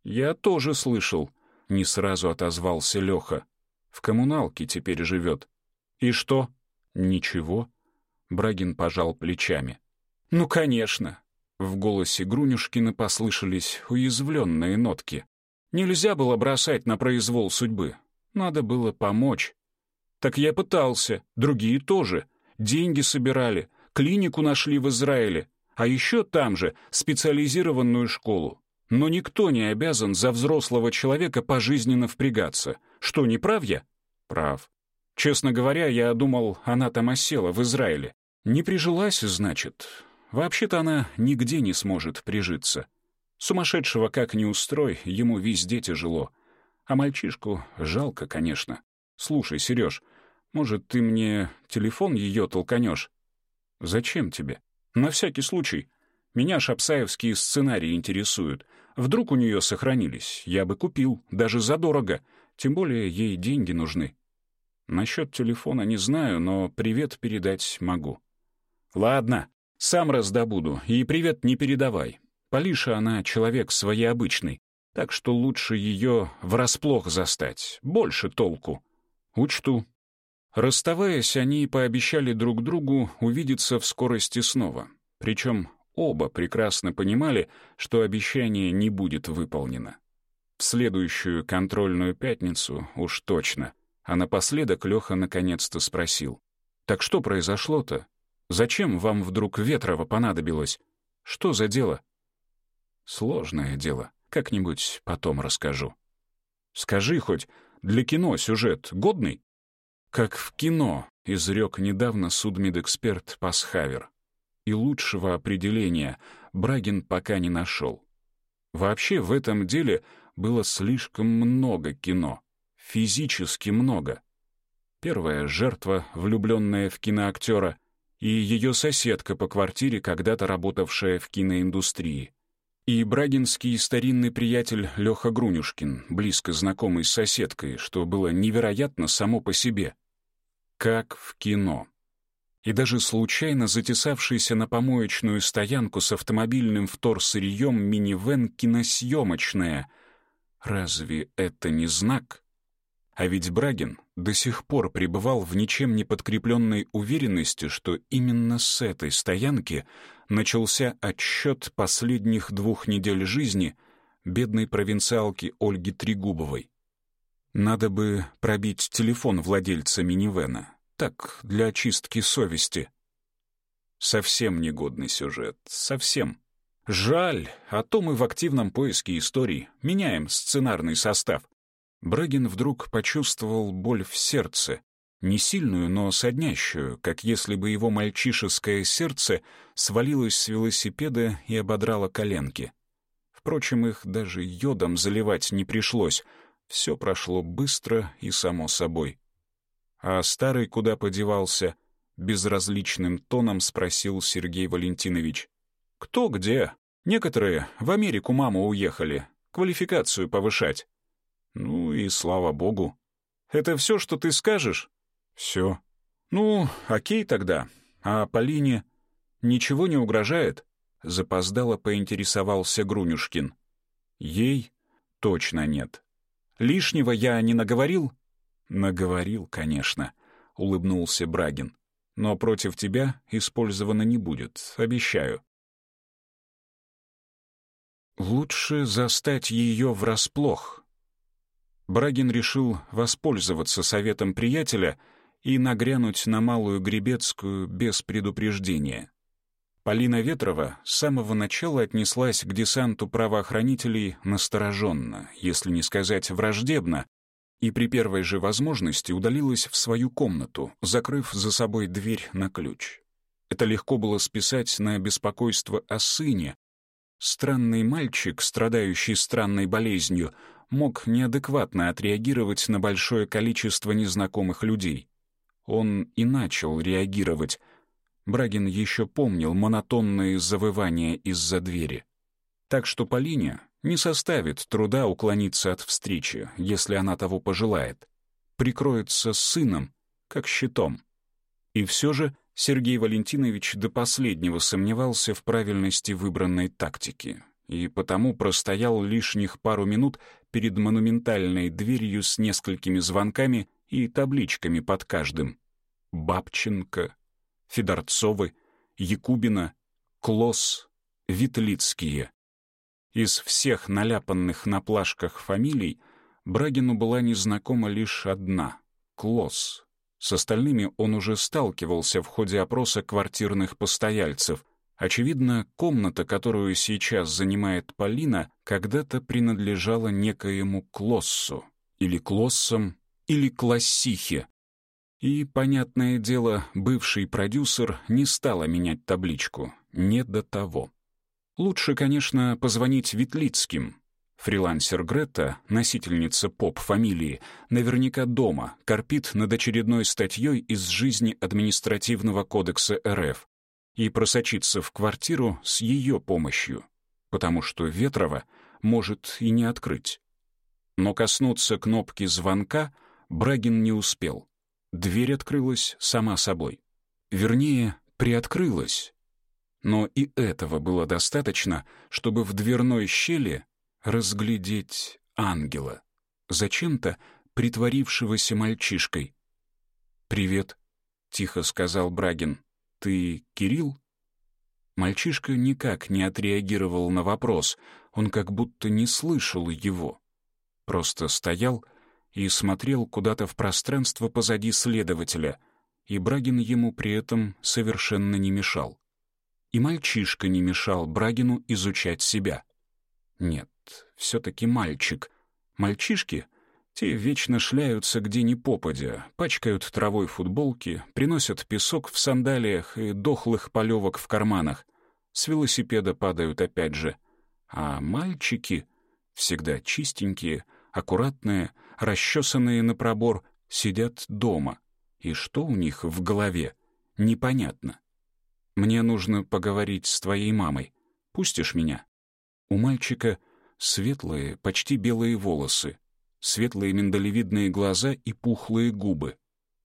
Я тоже слышал, не сразу отозвался Леха. В коммуналке теперь живет. И что? Ничего. Брагин пожал плечами. Ну, конечно. В голосе Грунюшкина послышались уязвленные нотки. Нельзя было бросать на произвол судьбы. Надо было помочь. Так я пытался, другие тоже. Деньги собирали, клинику нашли в Израиле, а еще там же специализированную школу. Но никто не обязан за взрослого человека пожизненно впрягаться. Что, не прав я? Прав. Честно говоря, я думал, она там осела в Израиле. Не прижилась, значит. Вообще-то она нигде не сможет прижиться. Сумасшедшего как ни устрой, ему везде тяжело. А мальчишку жалко, конечно. Слушай, Сереж, может, ты мне телефон ее толканешь? Зачем тебе? На всякий случай. Меня шапсаевские сценарии интересуют. Вдруг у нее сохранились. Я бы купил, даже задорого. Тем более ей деньги нужны. Насчет телефона не знаю, но привет передать могу. Ладно, сам раздобуду, и привет не передавай. Полиша она человек своеобычный, так что лучше ее врасплох застать, больше толку. Учту. Расставаясь, они пообещали друг другу увидеться в скорости снова. Причем оба прекрасно понимали, что обещание не будет выполнено. В следующую контрольную пятницу уж точно. А напоследок Леха наконец-то спросил. «Так что произошло-то? Зачем вам вдруг Ветрова понадобилось? Что за дело?» «Сложное дело. Как-нибудь потом расскажу». «Скажи хоть, для кино сюжет годный?» «Как в кино», — изрек недавно судмедэксперт Пасхавер. И лучшего определения Брагин пока не нашел. Вообще в этом деле было слишком много кино. Физически много. Первая жертва, влюбленная в киноактера, и ее соседка по квартире, когда-то работавшая в киноиндустрии. И брагинский старинный приятель Леха Грунюшкин, близко знакомый с соседкой, что было невероятно само по себе. Как в кино. И даже случайно затесавшийся на помоечную стоянку с автомобильным вторсырьем минивэн киносъемочная. Разве это не знак? А ведь Брагин до сих пор пребывал в ничем не подкрепленной уверенности, что именно с этой стоянки начался отсчет последних двух недель жизни бедной провинциалки Ольги Трегубовой. Надо бы пробить телефон владельца минивэна. Так, для очистки совести. Совсем негодный сюжет. Совсем. Жаль, а то мы в активном поиске истории меняем сценарный состав. Брагин вдруг почувствовал боль в сердце, не сильную, но соднящую, как если бы его мальчишеское сердце свалилось с велосипеда и ободрало коленки. Впрочем, их даже йодом заливать не пришлось, все прошло быстро и само собой. А старый куда подевался? Безразличным тоном спросил Сергей Валентинович. «Кто где? Некоторые в Америку маму уехали, квалификацию повышать. Ну и слава богу. Это все, что ты скажешь? Все. Ну, окей тогда. А Полине ничего не угрожает? Запоздало поинтересовался Грунюшкин. Ей точно нет. Лишнего я не наговорил? Наговорил, конечно, улыбнулся Брагин. Но против тебя использовано не будет, обещаю. Лучше застать ее врасплох, Брагин решил воспользоваться советом приятеля и нагрянуть на Малую Гребецкую без предупреждения. Полина Ветрова с самого начала отнеслась к десанту правоохранителей настороженно, если не сказать враждебно, и при первой же возможности удалилась в свою комнату, закрыв за собой дверь на ключ. Это легко было списать на беспокойство о сыне. Странный мальчик, страдающий странной болезнью, мог неадекватно отреагировать на большое количество незнакомых людей. Он и начал реагировать. Брагин еще помнил монотонные завывания из-за двери. Так что Полине не составит труда уклониться от встречи, если она того пожелает. Прикроется сыном, как щитом. И все же Сергей Валентинович до последнего сомневался в правильности выбранной тактики и потому простоял лишних пару минут перед монументальной дверью с несколькими звонками и табличками под каждым. Бабченко, Федорцовы, Якубина, Клосс, Витлицкие. Из всех наляпанных на плашках фамилий Брагину была незнакома лишь одна — Клосс. С остальными он уже сталкивался в ходе опроса квартирных постояльцев, Очевидно, комната, которую сейчас занимает Полина, когда-то принадлежала некоему Клоссу, или Клоссам, или Классихе. И, понятное дело, бывший продюсер не стала менять табличку. Не до того. Лучше, конечно, позвонить Ветлицким. Фрилансер Грета, носительница поп-фамилии, наверняка дома, корпит над очередной статьей из жизни административного кодекса РФ и просочиться в квартиру с ее помощью, потому что Ветрова может и не открыть. Но коснуться кнопки звонка Брагин не успел. Дверь открылась сама собой. Вернее, приоткрылась. Но и этого было достаточно, чтобы в дверной щели разглядеть ангела, зачем-то притворившегося мальчишкой. «Привет», — тихо сказал Брагин. «Ты Кирилл?» Мальчишка никак не отреагировал на вопрос, он как будто не слышал его. Просто стоял и смотрел куда-то в пространство позади следователя, и Брагин ему при этом совершенно не мешал. И мальчишка не мешал Брагину изучать себя. Нет, все-таки мальчик. Мальчишки — те вечно шляются где ни попадя, пачкают травой футболки, приносят песок в сандалиях и дохлых полевок в карманах. С велосипеда падают опять же. А мальчики, всегда чистенькие, аккуратные, расчесанные на пробор, сидят дома. И что у них в голове, непонятно. Мне нужно поговорить с твоей мамой. Пустишь меня? У мальчика светлые, почти белые волосы, светлые миндалевидные глаза и пухлые губы.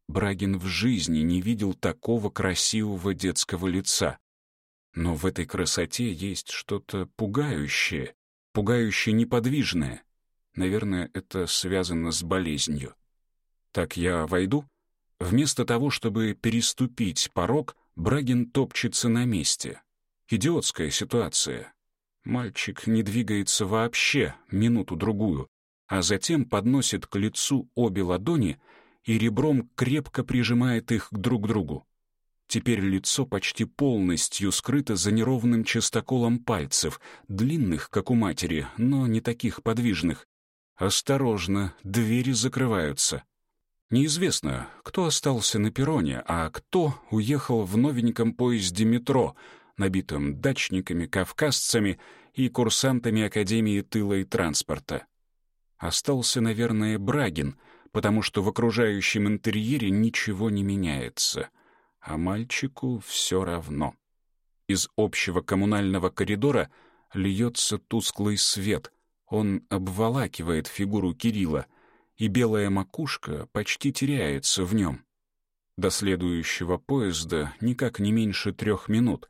Брагин в жизни не видел такого красивого детского лица. Но в этой красоте есть что-то пугающее, пугающе неподвижное. Наверное, это связано с болезнью. Так я войду? Вместо того, чтобы переступить порог, Брагин топчется на месте. Идиотская ситуация. Мальчик не двигается вообще минуту-другую а затем подносит к лицу обе ладони и ребром крепко прижимает их друг к другу. Теперь лицо почти полностью скрыто за неровным частоколом пальцев, длинных, как у матери, но не таких подвижных. Осторожно, двери закрываются. Неизвестно, кто остался на перроне, а кто уехал в новеньком поезде метро, набитом дачниками, кавказцами и курсантами Академии тыла и транспорта. Остался, наверное, Брагин, потому что в окружающем интерьере ничего не меняется. А мальчику все равно. Из общего коммунального коридора льется тусклый свет. Он обволакивает фигуру Кирилла, и белая макушка почти теряется в нем. До следующего поезда никак не меньше трех минут,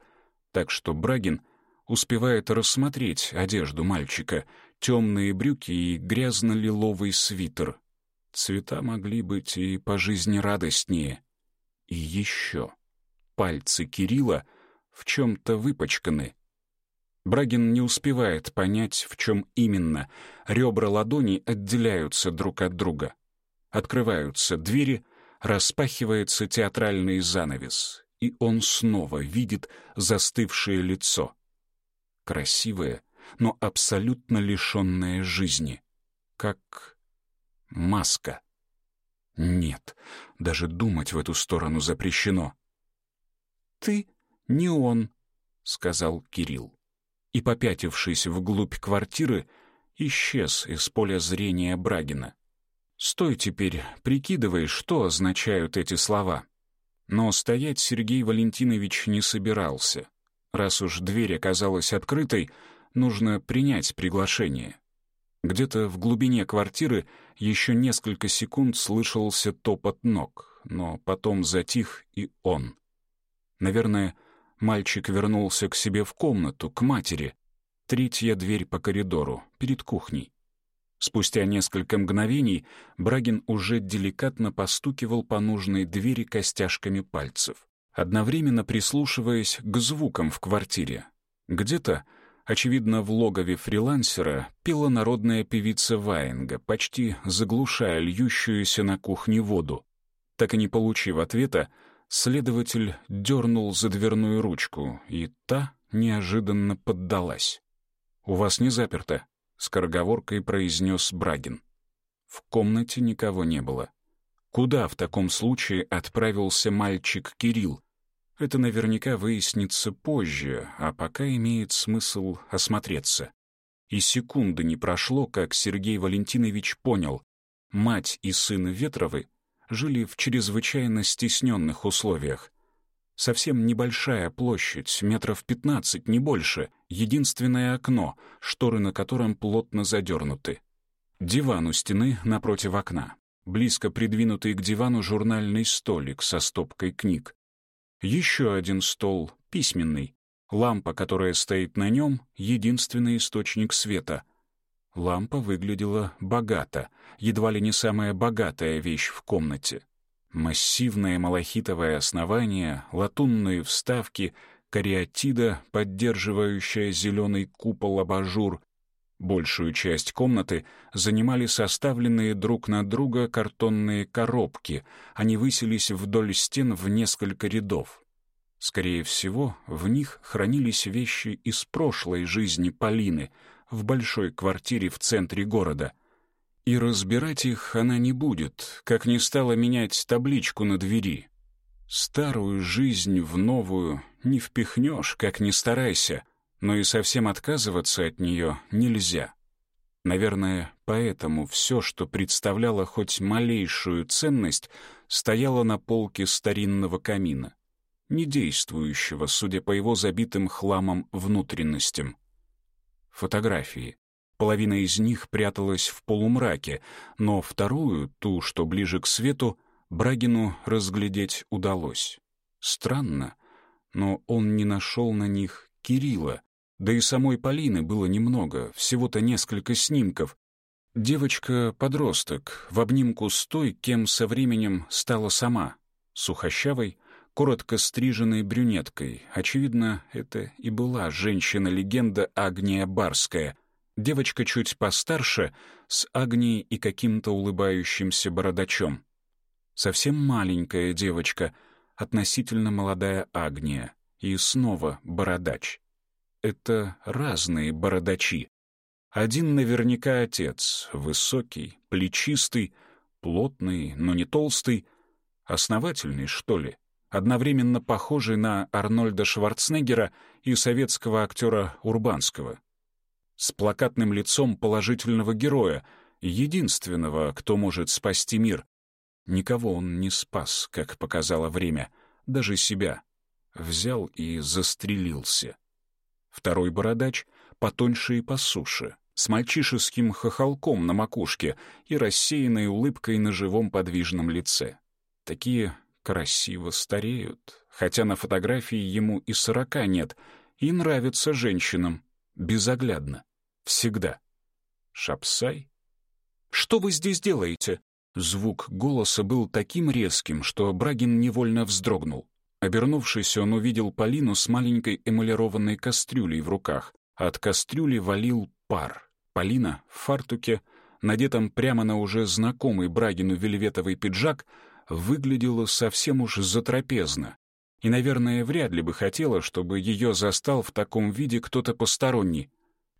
так что Брагин успевает рассмотреть одежду мальчика — темные брюки и грязно-лиловый свитер. Цвета могли быть и пожизнерадостнее. И еще. Пальцы Кирилла в чем-то выпачканы. Брагин не успевает понять, в чем именно. Ребра ладоней отделяются друг от друга. Открываются двери, распахивается театральный занавес, и он снова видит застывшее лицо. Красивое, но абсолютно лишенная жизни. Как маска. Нет, даже думать в эту сторону запрещено. «Ты не он», — сказал Кирилл. И, попятившись вглубь квартиры, исчез из поля зрения Брагина. «Стой теперь, прикидывай, что означают эти слова». Но стоять Сергей Валентинович не собирался. Раз уж дверь оказалась открытой, нужно принять приглашение. Где-то в глубине квартиры еще несколько секунд слышался топот ног, но потом затих и он. Наверное, мальчик вернулся к себе в комнату, к матери. Третья дверь по коридору, перед кухней. Спустя несколько мгновений Брагин уже деликатно постукивал по нужной двери костяшками пальцев, одновременно прислушиваясь к звукам в квартире. Где-то Очевидно, в логове фрилансера пела народная певица Ваенга, почти заглушая льющуюся на кухне воду. Так и не получив ответа, следователь дернул за дверную ручку, и та неожиданно поддалась. «У вас не заперто», — скороговоркой произнес Брагин. В комнате никого не было. Куда в таком случае отправился мальчик Кирилл, это наверняка выяснится позже, а пока имеет смысл осмотреться. И секунды не прошло, как Сергей Валентинович понял, мать и сын Ветровы жили в чрезвычайно стесненных условиях. Совсем небольшая площадь, метров пятнадцать, не больше, единственное окно, шторы на котором плотно задернуты. Диван у стены напротив окна. Близко придвинутый к дивану журнальный столик со стопкой книг. Еще один стол, письменный. Лампа, которая стоит на нем, — единственный источник света. Лампа выглядела богато, едва ли не самая богатая вещь в комнате. Массивное малахитовое основание, латунные вставки, кариатида, поддерживающая зеленый купол-абажур. Большую часть комнаты занимали составленные друг на друга картонные коробки. Они высились вдоль стен в несколько рядов. Скорее всего, в них хранились вещи из прошлой жизни Полины в большой квартире в центре города. И разбирать их она не будет, как не стала менять табличку на двери. Старую жизнь в новую не впихнешь, как ни старайся, но и совсем отказываться от нее нельзя. Наверное, поэтому все, что представляло хоть малейшую ценность, стояло на полке старинного камина не действующего, судя по его забитым хламом внутренностям. Фотографии. Половина из них пряталась в полумраке, но вторую, ту, что ближе к свету, Брагину разглядеть удалось. Странно, но он не нашел на них Кирилла, да и самой Полины было немного, всего-то несколько снимков. Девочка-подросток в обнимку с той, кем со временем стала сама, сухощавой, коротко стриженной брюнеткой. Очевидно, это и была женщина-легенда Агния Барская. Девочка чуть постарше, с Агнией и каким-то улыбающимся бородачом. Совсем маленькая девочка, относительно молодая Агния. И снова бородач. Это разные бородачи. Один наверняка отец, высокий, плечистый, плотный, но не толстый, основательный, что ли одновременно похожий на Арнольда Шварценеггера и советского актера Урбанского. С плакатным лицом положительного героя, единственного, кто может спасти мир. Никого он не спас, как показало время, даже себя. Взял и застрелился. Второй бородач потоньше и посуше, с мальчишеским хохолком на макушке и рассеянной улыбкой на живом подвижном лице. Такие красиво стареют, хотя на фотографии ему и сорока нет, и нравится женщинам, безоглядно, всегда. Шапсай? «Что вы здесь делаете?» Звук голоса был таким резким, что Брагин невольно вздрогнул. Обернувшись, он увидел Полину с маленькой эмалированной кастрюлей в руках. От кастрюли валил пар. Полина в фартуке, надетом прямо на уже знакомый Брагину вельветовый пиджак, выглядела совсем уж затрапезно. И, наверное, вряд ли бы хотела, чтобы ее застал в таком виде кто-то посторонний.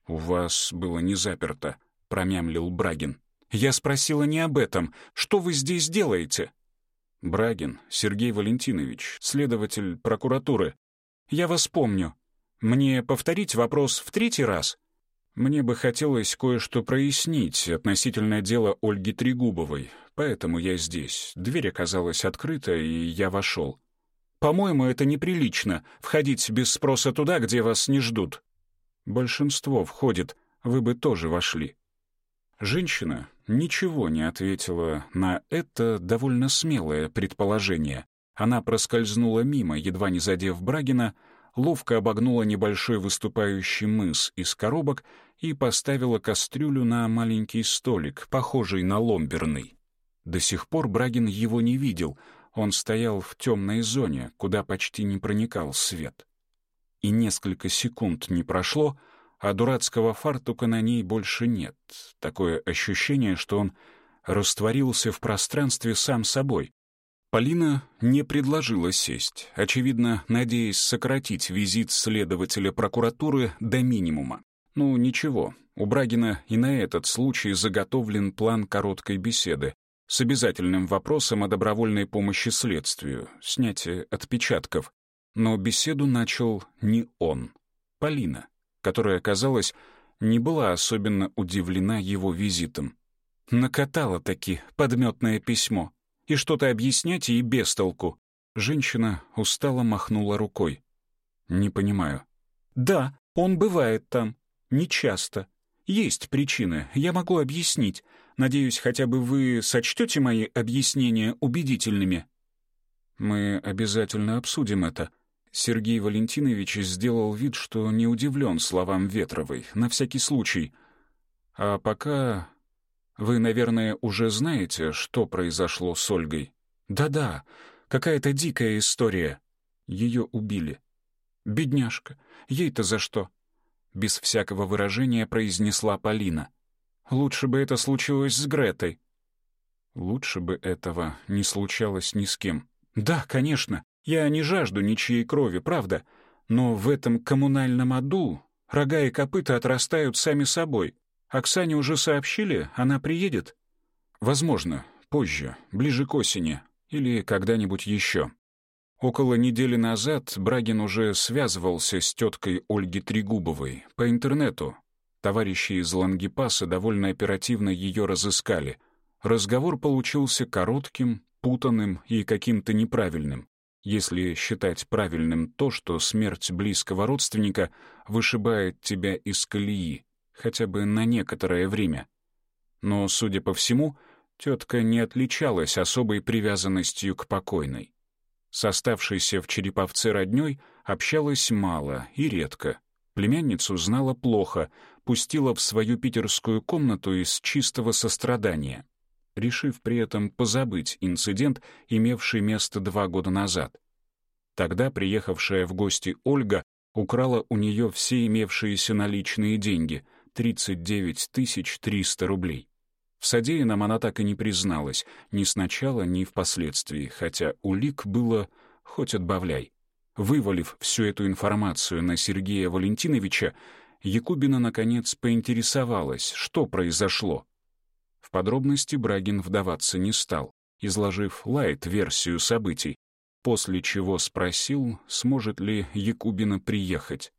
«У вас было не заперто», — промямлил Брагин. «Я спросила не об этом. Что вы здесь делаете?» «Брагин Сергей Валентинович, следователь прокуратуры. Я вас помню. Мне повторить вопрос в третий раз?» Мне бы хотелось кое-что прояснить относительно дела Ольги Трегубовой, поэтому я здесь. Дверь оказалась открыта, и я вошел. По-моему, это неприлично — входить без спроса туда, где вас не ждут. Большинство входит, вы бы тоже вошли. Женщина ничего не ответила на это довольно смелое предположение. Она проскользнула мимо, едва не задев Брагина, ловко обогнула небольшой выступающий мыс из коробок и поставила кастрюлю на маленький столик, похожий на ломберный. До сих пор Брагин его не видел, он стоял в темной зоне, куда почти не проникал свет. И несколько секунд не прошло, а дурацкого фартука на ней больше нет. Такое ощущение, что он растворился в пространстве сам собой, Полина не предложила сесть, очевидно, надеясь сократить визит следователя прокуратуры до минимума. Ну, ничего, у Брагина и на этот случай заготовлен план короткой беседы с обязательным вопросом о добровольной помощи следствию, снятие отпечатков. Но беседу начал не он, Полина, которая, казалось, не была особенно удивлена его визитом. Накатала таки подметное письмо и что-то объяснять и без толку. Женщина устало махнула рукой. «Не понимаю». «Да, он бывает там. Нечасто. Есть причины, я могу объяснить. Надеюсь, хотя бы вы сочтете мои объяснения убедительными». «Мы обязательно обсудим это». Сергей Валентинович сделал вид, что не удивлен словам Ветровой, на всякий случай. «А пока вы, наверное, уже знаете, что произошло с Ольгой. Да-да, какая-то дикая история. Ее убили. Бедняжка, ей-то за что? Без всякого выражения произнесла Полина. Лучше бы это случилось с Гретой. Лучше бы этого не случалось ни с кем. Да, конечно, я не жажду ничьей крови, правда, но в этом коммунальном аду рога и копыта отрастают сами собой. Оксане уже сообщили, она приедет? Возможно, позже, ближе к осени или когда-нибудь еще. Около недели назад Брагин уже связывался с теткой Ольги Трегубовой по интернету. Товарищи из Лангепаса довольно оперативно ее разыскали. Разговор получился коротким, путанным и каким-то неправильным. Если считать правильным то, что смерть близкого родственника вышибает тебя из колеи, хотя бы на некоторое время. Но, судя по всему, тетка не отличалась особой привязанностью к покойной. С оставшейся в Череповце роднёй общалась мало и редко. Племянницу знала плохо, пустила в свою питерскую комнату из чистого сострадания, решив при этом позабыть инцидент, имевший место два года назад. Тогда приехавшая в гости Ольга украла у нее все имевшиеся наличные деньги — 39 300 рублей. В содеянном она так и не призналась, ни сначала, ни впоследствии, хотя улик было хоть отбавляй. Вывалив всю эту информацию на Сергея Валентиновича, Якубина, наконец, поинтересовалась, что произошло. В подробности Брагин вдаваться не стал, изложив лайт-версию событий, после чего спросил, сможет ли Якубина приехать.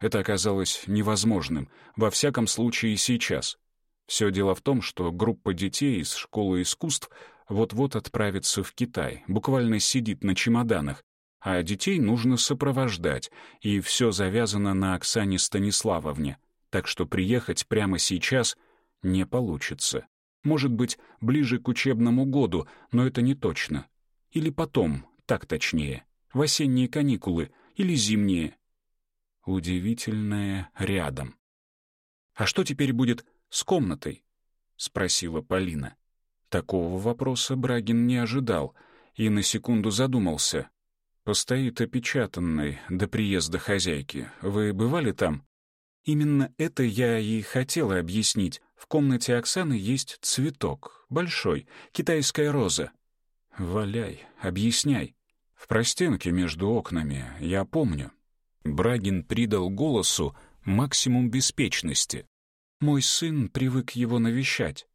Это оказалось невозможным, во всяком случае сейчас — все дело в том, что группа детей из школы искусств вот-вот отправится в Китай, буквально сидит на чемоданах, а детей нужно сопровождать, и все завязано на Оксане Станиславовне, так что приехать прямо сейчас не получится. Может быть, ближе к учебному году, но это не точно. Или потом, так точнее, в осенние каникулы или зимние. Удивительное рядом. А что теперь будет с комнатой?» — спросила Полина. Такого вопроса Брагин не ожидал и на секунду задумался. «Постоит опечатанной до приезда хозяйки. Вы бывали там?» «Именно это я и хотела объяснить. В комнате Оксаны есть цветок, большой, китайская роза». «Валяй, объясняй. В простенке между окнами, я помню». Брагин придал голосу максимум беспечности. Мой сын привык его навещать.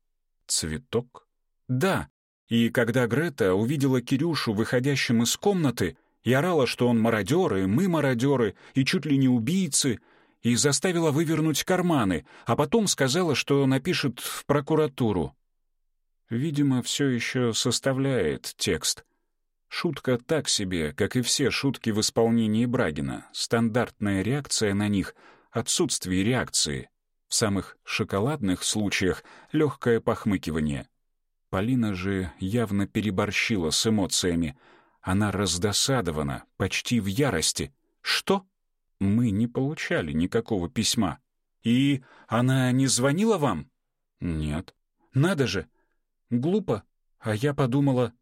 Цветок? Да. И когда Грета увидела Кирюшу выходящим из комнаты и орала, что он мародеры, мы мародеры, и чуть ли не убийцы, и заставила вывернуть карманы, а потом сказала, что напишет в прокуратуру. Видимо, все еще составляет текст. Шутка так себе, как и все шутки в исполнении Брагина. Стандартная реакция на них — отсутствие реакции — в самых шоколадных случаях легкое похмыкивание. Полина же явно переборщила с эмоциями. Она раздосадована, почти в ярости. «Что? Мы не получали никакого письма. И она не звонила вам?» «Нет». «Надо же! Глупо. А я подумала...»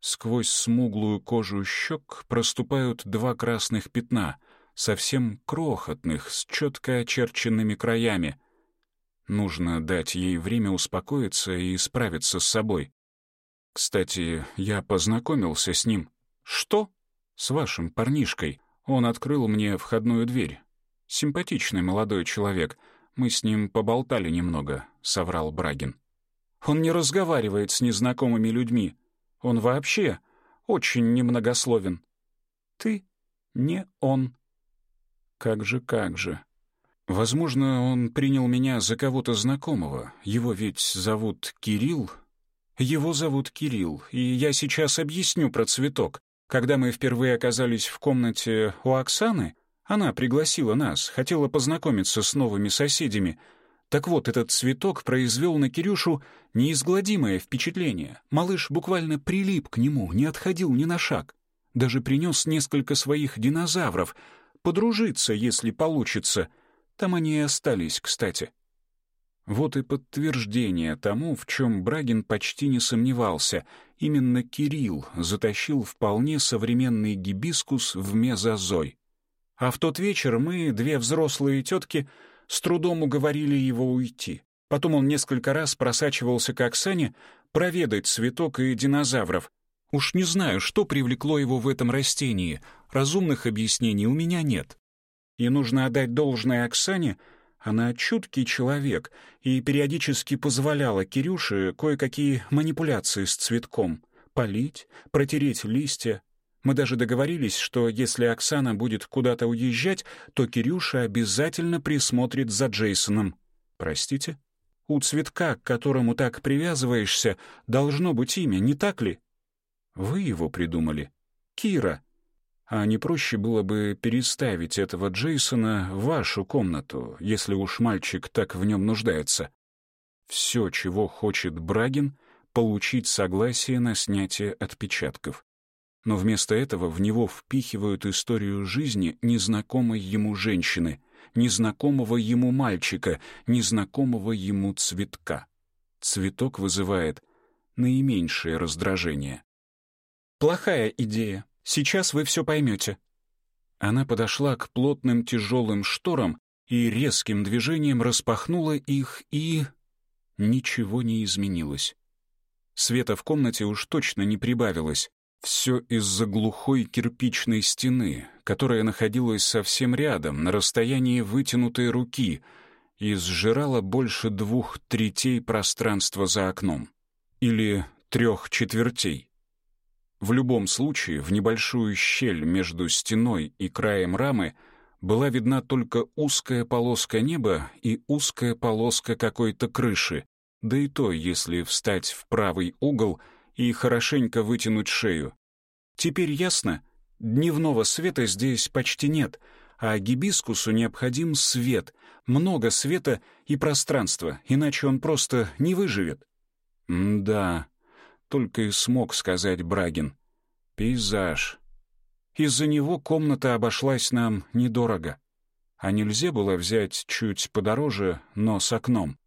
Сквозь смуглую кожу щек проступают два красных пятна — совсем крохотных, с четко очерченными краями. Нужно дать ей время успокоиться и справиться с собой. Кстати, я познакомился с ним. Что? С вашим парнишкой. Он открыл мне входную дверь. Симпатичный молодой человек. Мы с ним поболтали немного, — соврал Брагин. Он не разговаривает с незнакомыми людьми. Он вообще очень немногословен. Ты не он. Как же, как же. Возможно, он принял меня за кого-то знакомого. Его ведь зовут Кирилл. Его зовут Кирилл, и я сейчас объясню про цветок. Когда мы впервые оказались в комнате у Оксаны, она пригласила нас, хотела познакомиться с новыми соседями. Так вот, этот цветок произвел на Кирюшу неизгладимое впечатление. Малыш буквально прилип к нему, не отходил ни на шаг. Даже принес несколько своих динозавров — подружиться, если получится. Там они и остались, кстати. Вот и подтверждение тому, в чем Брагин почти не сомневался. Именно Кирилл затащил вполне современный гибискус в мезозой. А в тот вечер мы, две взрослые тетки, с трудом уговорили его уйти. Потом он несколько раз просачивался к Оксане проведать цветок и динозавров. Уж не знаю, что привлекло его в этом растении. Разумных объяснений у меня нет. И нужно отдать должное Оксане — она чуткий человек и периодически позволяла Кирюше кое-какие манипуляции с цветком. Полить, протереть листья. Мы даже договорились, что если Оксана будет куда-то уезжать, то Кирюша обязательно присмотрит за Джейсоном. Простите? У цветка, к которому так привязываешься, должно быть имя, не так ли? Вы его придумали. Кира. А не проще было бы переставить этого Джейсона в вашу комнату, если уж мальчик так в нем нуждается? Все, чего хочет Брагин, получить согласие на снятие отпечатков. Но вместо этого в него впихивают историю жизни незнакомой ему женщины, незнакомого ему мальчика, незнакомого ему цветка. Цветок вызывает наименьшее раздражение. «Плохая идея», Сейчас вы все поймете». Она подошла к плотным тяжелым шторам и резким движением распахнула их, и... Ничего не изменилось. Света в комнате уж точно не прибавилось. Все из-за глухой кирпичной стены, которая находилась совсем рядом, на расстоянии вытянутой руки, и сжирала больше двух третей пространства за окном. Или трех четвертей. В любом случае, в небольшую щель между стеной и краем рамы была видна только узкая полоска неба и узкая полоска какой-то крыши, да и то, если встать в правый угол и хорошенько вытянуть шею. Теперь ясно? Дневного света здесь почти нет, а гибискусу необходим свет, много света и пространства, иначе он просто не выживет. Да, только и смог сказать Брагин. Пейзаж. Из-за него комната обошлась нам недорого. А нельзя было взять чуть подороже, но с окном.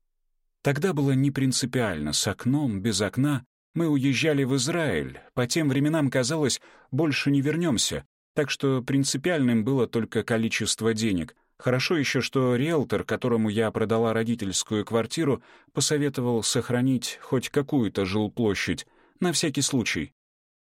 Тогда было не принципиально, с окном, без окна. Мы уезжали в Израиль, по тем временам казалось, больше не вернемся, так что принципиальным было только количество денег. Хорошо еще, что риэлтор, которому я продала родительскую квартиру, посоветовал сохранить хоть какую-то жилплощадь, на всякий случай.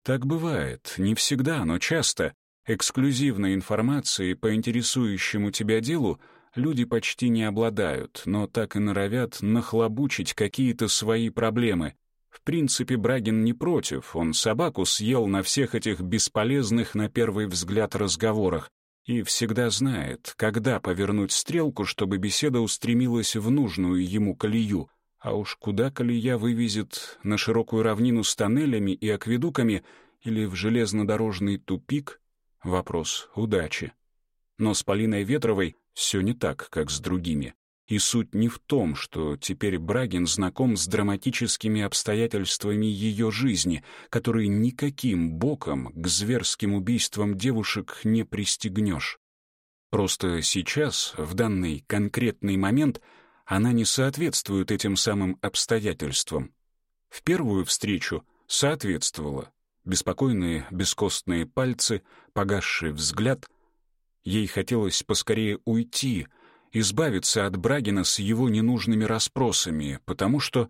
Так бывает, не всегда, но часто. Эксклюзивной информацией по интересующему тебя делу люди почти не обладают, но так и норовят нахлобучить какие-то свои проблемы. В принципе, Брагин не против, он собаку съел на всех этих бесполезных на первый взгляд разговорах и всегда знает, когда повернуть стрелку, чтобы беседа устремилась в нужную ему колею. А уж куда колея вывезет, на широкую равнину с тоннелями и акведуками или в железнодорожный тупик — вопрос удачи. Но с Полиной Ветровой все не так, как с другими. И суть не в том, что теперь Брагин знаком с драматическими обстоятельствами ее жизни, которые никаким боком к зверским убийствам девушек не пристегнешь. Просто сейчас, в данный конкретный момент — она не соответствует этим самым обстоятельствам. В первую встречу соответствовала. Беспокойные, бескостные пальцы, погасший взгляд. Ей хотелось поскорее уйти, избавиться от Брагина с его ненужными расспросами, потому что...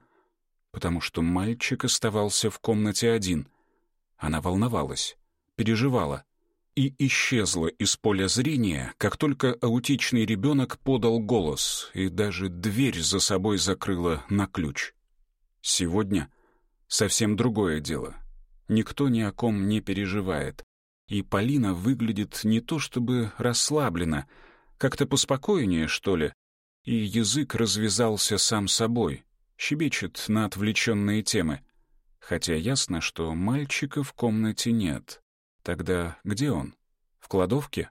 потому что мальчик оставался в комнате один. Она волновалась, переживала и исчезла из поля зрения, как только аутичный ребенок подал голос и даже дверь за собой закрыла на ключ. Сегодня совсем другое дело. Никто ни о ком не переживает. И Полина выглядит не то чтобы расслабленно, как-то поспокойнее, что ли, и язык развязался сам собой, щебечет на отвлеченные темы. Хотя ясно, что мальчика в комнате нет. Тогда где он? В кладовке?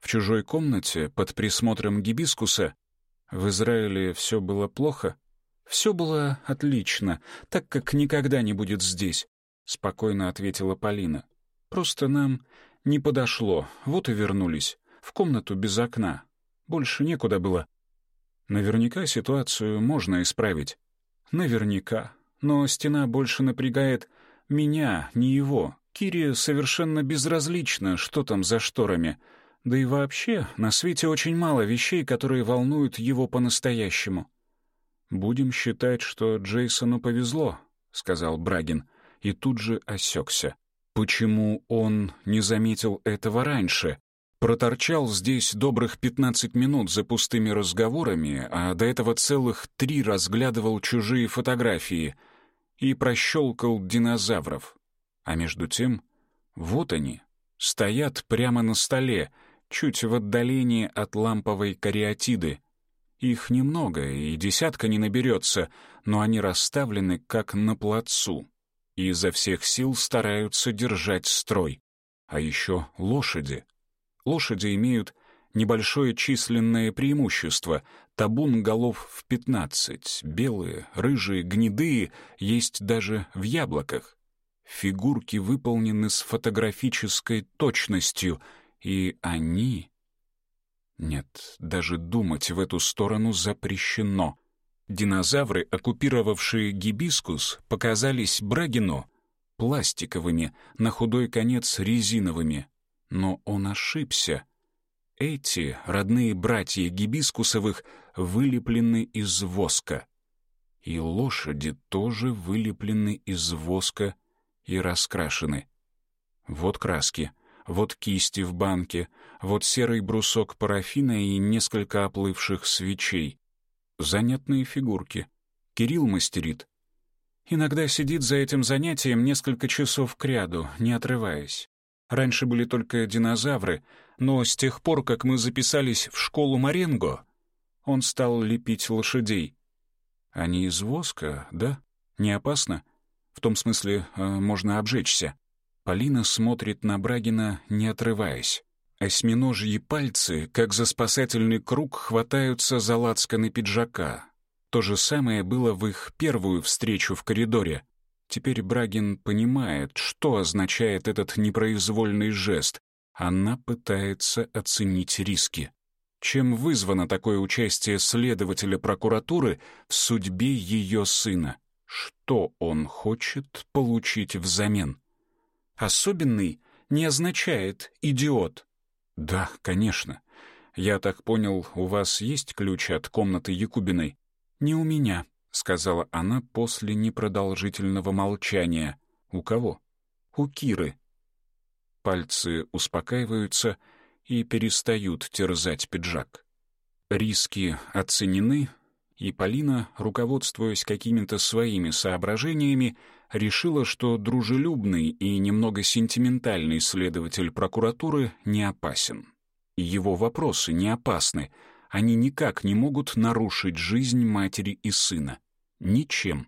В чужой комнате под присмотром гибискуса? В Израиле все было плохо? Все было отлично, так как никогда не будет здесь, спокойно ответила Полина. Просто нам не подошло, вот и вернулись. В комнату без окна. Больше некуда было. Наверняка ситуацию можно исправить. Наверняка. Но стена больше напрягает меня, не его. Кире совершенно безразлично, что там за шторами. Да и вообще, на свете очень мало вещей, которые волнуют его по-настоящему. «Будем считать, что Джейсону повезло», — сказал Брагин, и тут же осекся. Почему он не заметил этого раньше? Проторчал здесь добрых пятнадцать минут за пустыми разговорами, а до этого целых три разглядывал чужие фотографии и прощелкал динозавров. А между тем, вот они, стоят прямо на столе, чуть в отдалении от ламповой кариатиды. Их немного, и десятка не наберется, но они расставлены как на плацу и изо всех сил стараются держать строй. А еще лошади. Лошади имеют небольшое численное преимущество. Табун голов в пятнадцать, белые, рыжие, гнедые, есть даже в яблоках. Фигурки выполнены с фотографической точностью, и они... Нет, даже думать в эту сторону запрещено. Динозавры, оккупировавшие гибискус, показались Брагину пластиковыми, на худой конец резиновыми. Но он ошибся. Эти, родные братья гибискусовых, вылеплены из воска. И лошади тоже вылеплены из воска и раскрашены. Вот краски, вот кисти в банке, вот серый брусок парафина и несколько оплывших свечей. Занятные фигурки. Кирилл мастерит. Иногда сидит за этим занятием несколько часов кряду, не отрываясь. Раньше были только динозавры, но с тех пор, как мы записались в школу Маренго, он стал лепить лошадей. Они из воска, да? Не опасно? В том смысле, э, можно обжечься. Полина смотрит на Брагина, не отрываясь. Осьминожьи пальцы, как за спасательный круг, хватаются за лацканы пиджака. То же самое было в их первую встречу в коридоре. Теперь Брагин понимает, что означает этот непроизвольный жест. Она пытается оценить риски. Чем вызвано такое участие следователя прокуратуры в судьбе ее сына? Что он хочет получить взамен? Особенный не означает «идиот», «Да, конечно. Я так понял, у вас есть ключ от комнаты Якубиной?» «Не у меня», — сказала она после непродолжительного молчания. «У кого?» «У Киры». Пальцы успокаиваются и перестают терзать пиджак. Риски оценены, и Полина, руководствуясь какими-то своими соображениями, решила, что дружелюбный и немного сентиментальный следователь прокуратуры не опасен. Его вопросы не опасны, они никак не могут нарушить жизнь матери и сына. Ничем.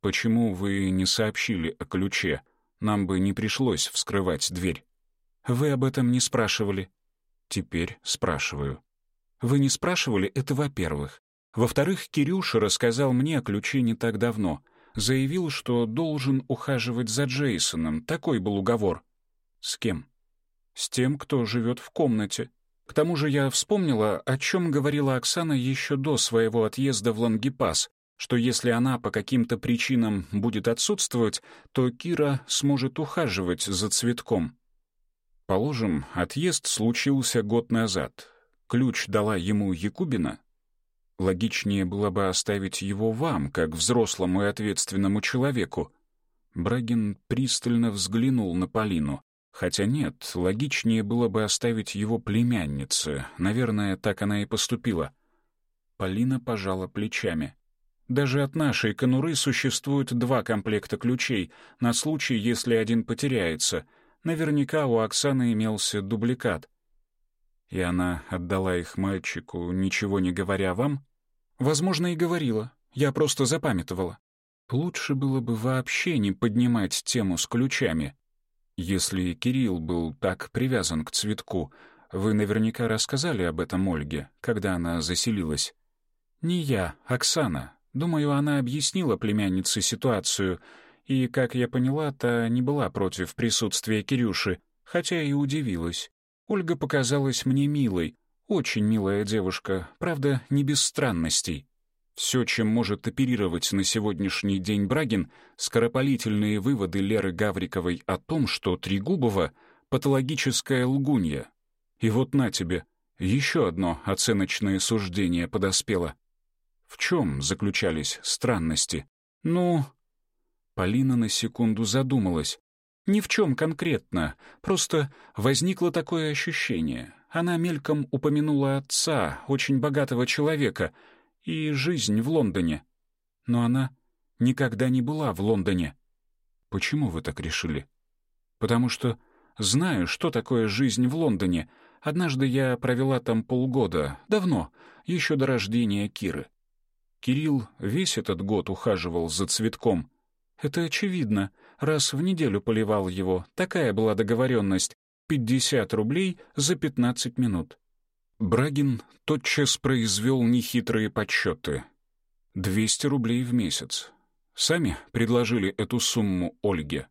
«Почему вы не сообщили о ключе? Нам бы не пришлось вскрывать дверь». «Вы об этом не спрашивали». «Теперь спрашиваю». «Вы не спрашивали, это во-первых. Во-вторых, Кирюша рассказал мне о ключе не так давно заявил, что должен ухаживать за Джейсоном. Такой был уговор. С кем? С тем, кто живет в комнате. К тому же я вспомнила, о чем говорила Оксана еще до своего отъезда в Лангепас, что если она по каким-то причинам будет отсутствовать, то Кира сможет ухаживать за цветком. Положим, отъезд случился год назад. Ключ дала ему Якубина, Логичнее было бы оставить его вам, как взрослому и ответственному человеку. Брагин пристально взглянул на Полину. Хотя нет, логичнее было бы оставить его племяннице. Наверное, так она и поступила. Полина пожала плечами. Даже от нашей конуры существует два комплекта ключей, на случай, если один потеряется. Наверняка у Оксаны имелся дубликат. И она отдала их мальчику, ничего не говоря вам? Возможно, и говорила. Я просто запамятовала. Лучше было бы вообще не поднимать тему с ключами. Если Кирилл был так привязан к цветку, вы наверняка рассказали об этом Ольге, когда она заселилась. Не я, Оксана. Думаю, она объяснила племяннице ситуацию, и, как я поняла, та не была против присутствия Кирюши, хотя и удивилась. Ольга показалась мне милой, Очень милая девушка, правда, не без странностей. Все, чем может оперировать на сегодняшний день Брагин, скоропалительные выводы Леры Гавриковой о том, что Трегубова — патологическая лгунья. И вот на тебе, еще одно оценочное суждение подоспело. В чем заключались странности? Ну... Полина на секунду задумалась. Ни в чем конкретно, просто возникло такое ощущение. Она мельком упомянула отца, очень богатого человека — и жизнь в Лондоне. Но она никогда не была в Лондоне. Почему вы так решили? Потому что знаю, что такое жизнь в Лондоне. Однажды я провела там полгода, давно, еще до рождения Киры. Кирилл весь этот год ухаживал за цветком. Это очевидно. Раз в неделю поливал его. Такая была договоренность. 50 рублей за 15 минут. Брагин тотчас произвел нехитрые подсчеты. 200 рублей в месяц. Сами предложили эту сумму Ольге.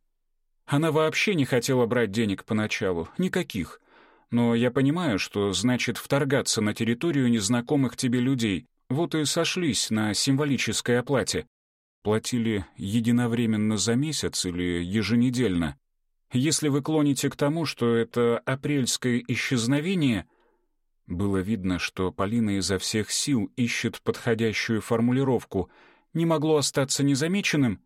Она вообще не хотела брать денег поначалу, никаких. Но я понимаю, что значит вторгаться на территорию незнакомых тебе людей. Вот и сошлись на символической оплате. Платили единовременно за месяц или еженедельно. Если вы клоните к тому, что это апрельское исчезновение — было видно, что Полина изо всех сил ищет подходящую формулировку. Не могло остаться незамеченным?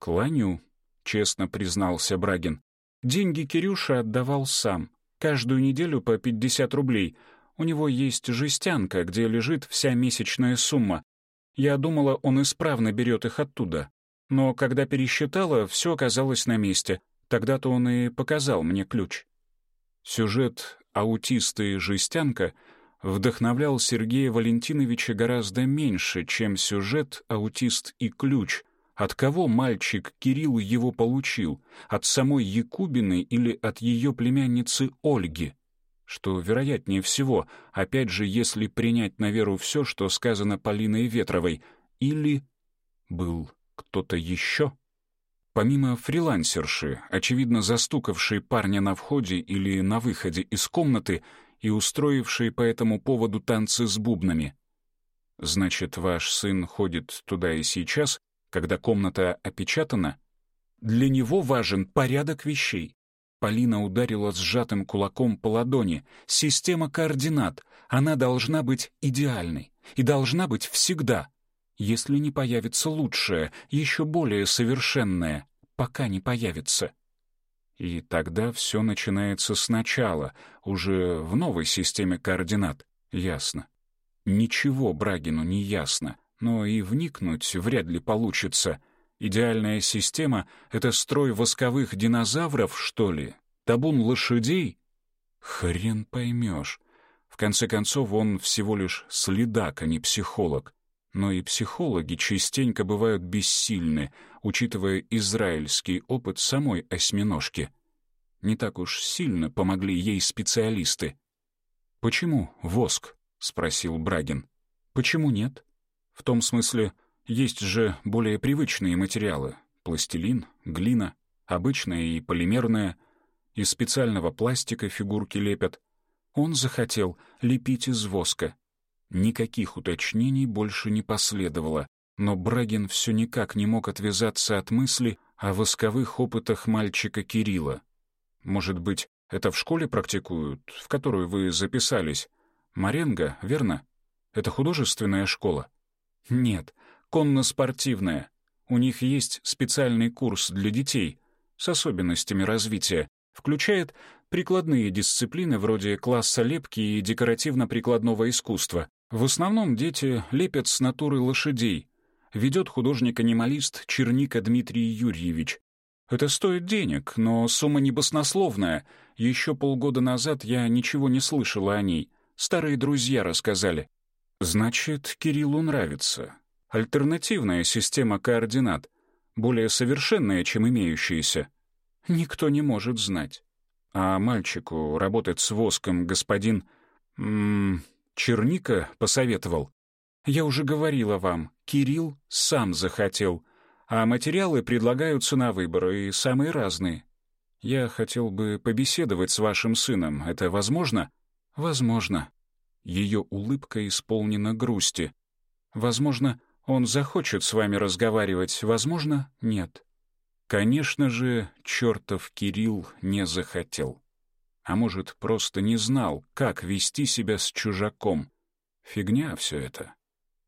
«Кланю», — честно признался Брагин. «Деньги Кирюша отдавал сам. Каждую неделю по 50 рублей. У него есть жестянка, где лежит вся месячная сумма. Я думала, он исправно берет их оттуда. Но когда пересчитала, все оказалось на месте. Тогда-то он и показал мне ключ». Сюжет аутиста и жестянка вдохновлял Сергея Валентиновича гораздо меньше, чем сюжет «Аутист и ключ», от кого мальчик Кирилл его получил, от самой Якубины или от ее племянницы Ольги? Что вероятнее всего, опять же, если принять на веру все, что сказано Полиной Ветровой, или был кто-то еще? Помимо фрилансерши, очевидно застукавшей парня на входе или на выходе из комнаты и устроившей по этому поводу танцы с бубнами. Значит, ваш сын ходит туда и сейчас, когда комната опечатана? Для него важен порядок вещей. Полина ударила сжатым кулаком по ладони. Система координат. Она должна быть идеальной. И должна быть всегда если не появится лучшее, еще более совершенное, пока не появится. И тогда все начинается сначала, уже в новой системе координат. Ясно. Ничего Брагину не ясно, но и вникнуть вряд ли получится. Идеальная система — это строй восковых динозавров, что ли? Табун лошадей? Хрен поймешь. В конце концов, он всего лишь следак, а не психолог. Но и психологи частенько бывают бессильны, учитывая израильский опыт самой осьминожки. Не так уж сильно помогли ей специалисты. «Почему воск?» — спросил Брагин. «Почему нет? В том смысле, есть же более привычные материалы. Пластилин, глина, обычная и полимерная. Из специального пластика фигурки лепят. Он захотел лепить из воска. Никаких уточнений больше не последовало, но Брагин все никак не мог отвязаться от мысли о восковых опытах мальчика Кирилла. Может быть, это в школе практикуют, в которую вы записались? Маренго, верно? Это художественная школа? Нет, конно-спортивная. У них есть специальный курс для детей с особенностями развития. Включает прикладные дисциплины вроде класса лепки и декоративно-прикладного искусства, в основном дети лепят с натуры лошадей. Ведет художник-анималист Черника Дмитрий Юрьевич. Это стоит денег, но сумма не баснословная. Еще полгода назад я ничего не слышала о ней. Старые друзья рассказали. Значит, Кириллу нравится. Альтернативная система координат, более совершенная, чем имеющаяся. Никто не может знать. А мальчику работать с воском господин... М -м, Черника посоветовал. Я уже говорила вам, Кирилл сам захотел, а материалы предлагаются на выбор, и самые разные. Я хотел бы побеседовать с вашим сыном. Это возможно? Возможно. Ее улыбка исполнена грусти. Возможно, он захочет с вами разговаривать, возможно, нет. Конечно же, чертов Кирилл не захотел. А может, просто не знал, как вести себя с чужаком. Фигня все это.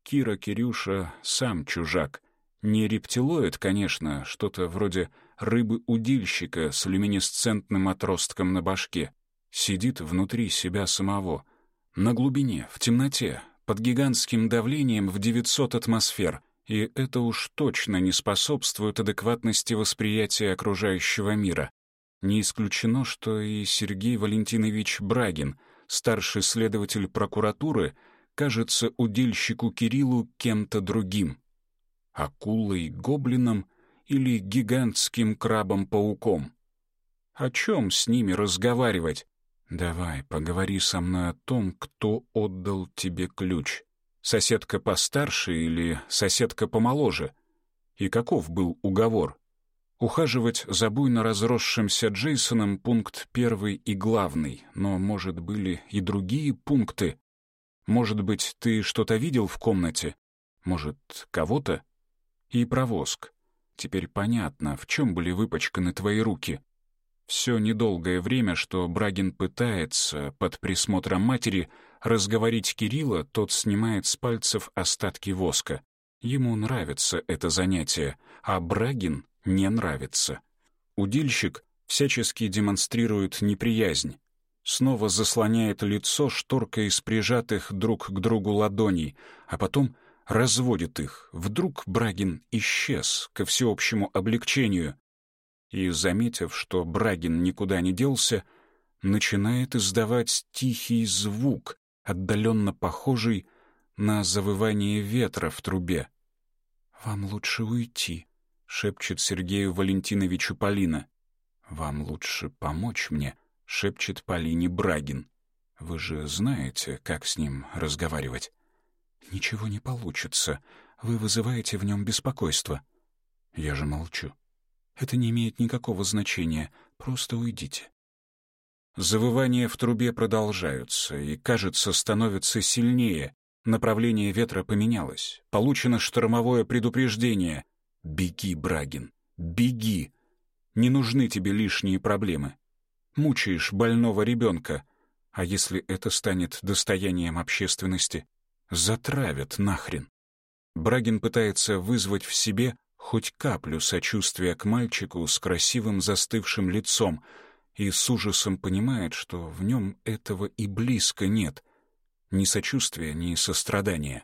Кира Кирюша сам чужак. Не рептилоид, конечно, что-то вроде рыбы-удильщика с люминесцентным отростком на башке. Сидит внутри себя самого. На глубине, в темноте, под гигантским давлением в 900 атмосфер. И это уж точно не способствует адекватности восприятия окружающего мира. Не исключено, что и Сергей Валентинович Брагин, старший следователь прокуратуры, кажется удильщику Кириллу кем-то другим. Акулой, гоблином или гигантским крабом-пауком. О чем с ними разговаривать? Давай, поговори со мной о том, кто отдал тебе ключ. Соседка постарше или соседка помоложе? И каков был уговор? Ухаживать за буйно разросшимся Джейсоном пункт первый и главный, но, может, были и другие пункты. Может быть, ты что-то видел в комнате? Может, кого-то? И про воск. Теперь понятно, в чем были выпачканы твои руки. Все недолгое время, что Брагин пытается, под присмотром матери, разговорить Кирилла, тот снимает с пальцев остатки воска. Ему нравится это занятие, а Брагин не нравится. Удильщик всячески демонстрирует неприязнь снова заслоняет лицо шторкой из прижатых друг к другу ладоней, а потом разводит их. Вдруг Брагин исчез ко всеобщему облегчению. И, заметив, что Брагин никуда не делся, начинает издавать тихий звук, отдаленно похожий на завывание ветра в трубе. «Вам лучше уйти», — шепчет Сергею Валентиновичу Полина. «Вам лучше помочь мне», — шепчет Полине Брагин. «Вы же знаете, как с ним разговаривать». «Ничего не получится. Вы вызываете в нем беспокойство». «Я же молчу». «Это не имеет никакого значения. Просто уйдите». Завывания в трубе продолжаются и, кажется, становятся сильнее. Направление ветра поменялось. Получено штормовое предупреждение. «Беги, Брагин, беги! Не нужны тебе лишние проблемы мучаешь больного ребенка. А если это станет достоянием общественности? Затравят нахрен. Брагин пытается вызвать в себе хоть каплю сочувствия к мальчику с красивым застывшим лицом и с ужасом понимает, что в нем этого и близко нет. Ни сочувствия, ни сострадания.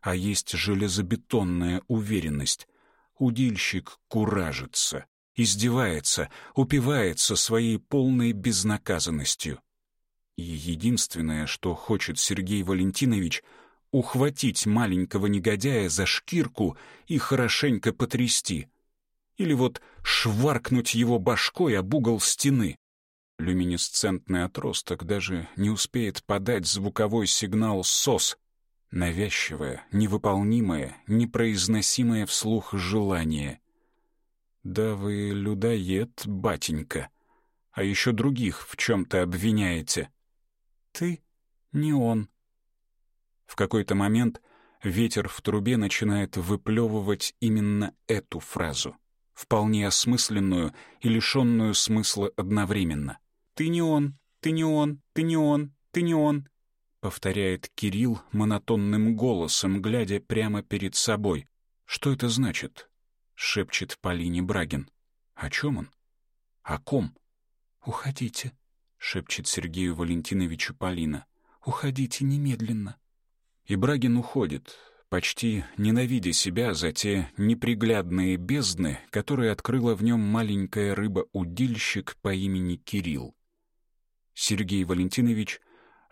А есть железобетонная уверенность. Удильщик куражится издевается, упивается своей полной безнаказанностью. И единственное, что хочет Сергей Валентинович, ухватить маленького негодяя за шкирку и хорошенько потрясти. Или вот шваркнуть его башкой об угол стены. Люминесцентный отросток даже не успеет подать звуковой сигнал СОС. Навязчивое, невыполнимое, непроизносимое вслух желание — «Да вы людоед, батенька. А еще других в чем-то обвиняете». «Ты не он». В какой-то момент ветер в трубе начинает выплевывать именно эту фразу, вполне осмысленную и лишенную смысла одновременно. «Ты не он, ты не он, ты не он, ты не он», повторяет Кирилл монотонным голосом, глядя прямо перед собой. Что это значит? — шепчет Полине Брагин. «О чем он? О ком?» «Уходите», — шепчет Сергею Валентиновичу Полина. «Уходите немедленно». И Брагин уходит, почти ненавидя себя за те неприглядные бездны, которые открыла в нем маленькая рыба-удильщик по имени Кирилл. Сергей Валентинович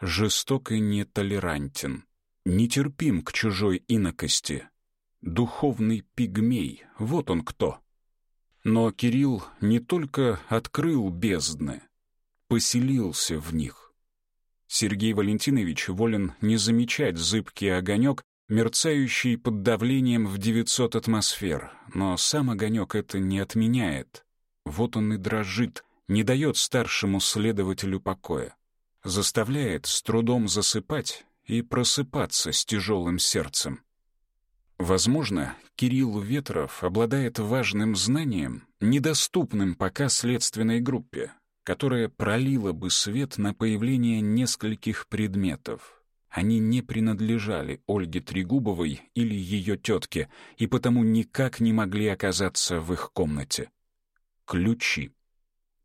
жесток и нетолерантен, нетерпим к чужой инокости, Духовный пигмей, вот он кто. Но Кирилл не только открыл бездны, поселился в них. Сергей Валентинович волен не замечать зыбкий огонек, мерцающий под давлением в 900 атмосфер, но сам огонек это не отменяет. Вот он и дрожит, не дает старшему следователю покоя. Заставляет с трудом засыпать и просыпаться с тяжелым сердцем. Возможно, Кирилл Ветров обладает важным знанием, недоступным пока следственной группе, которая пролила бы свет на появление нескольких предметов. Они не принадлежали Ольге Трегубовой или ее тетке, и потому никак не могли оказаться в их комнате. Ключи.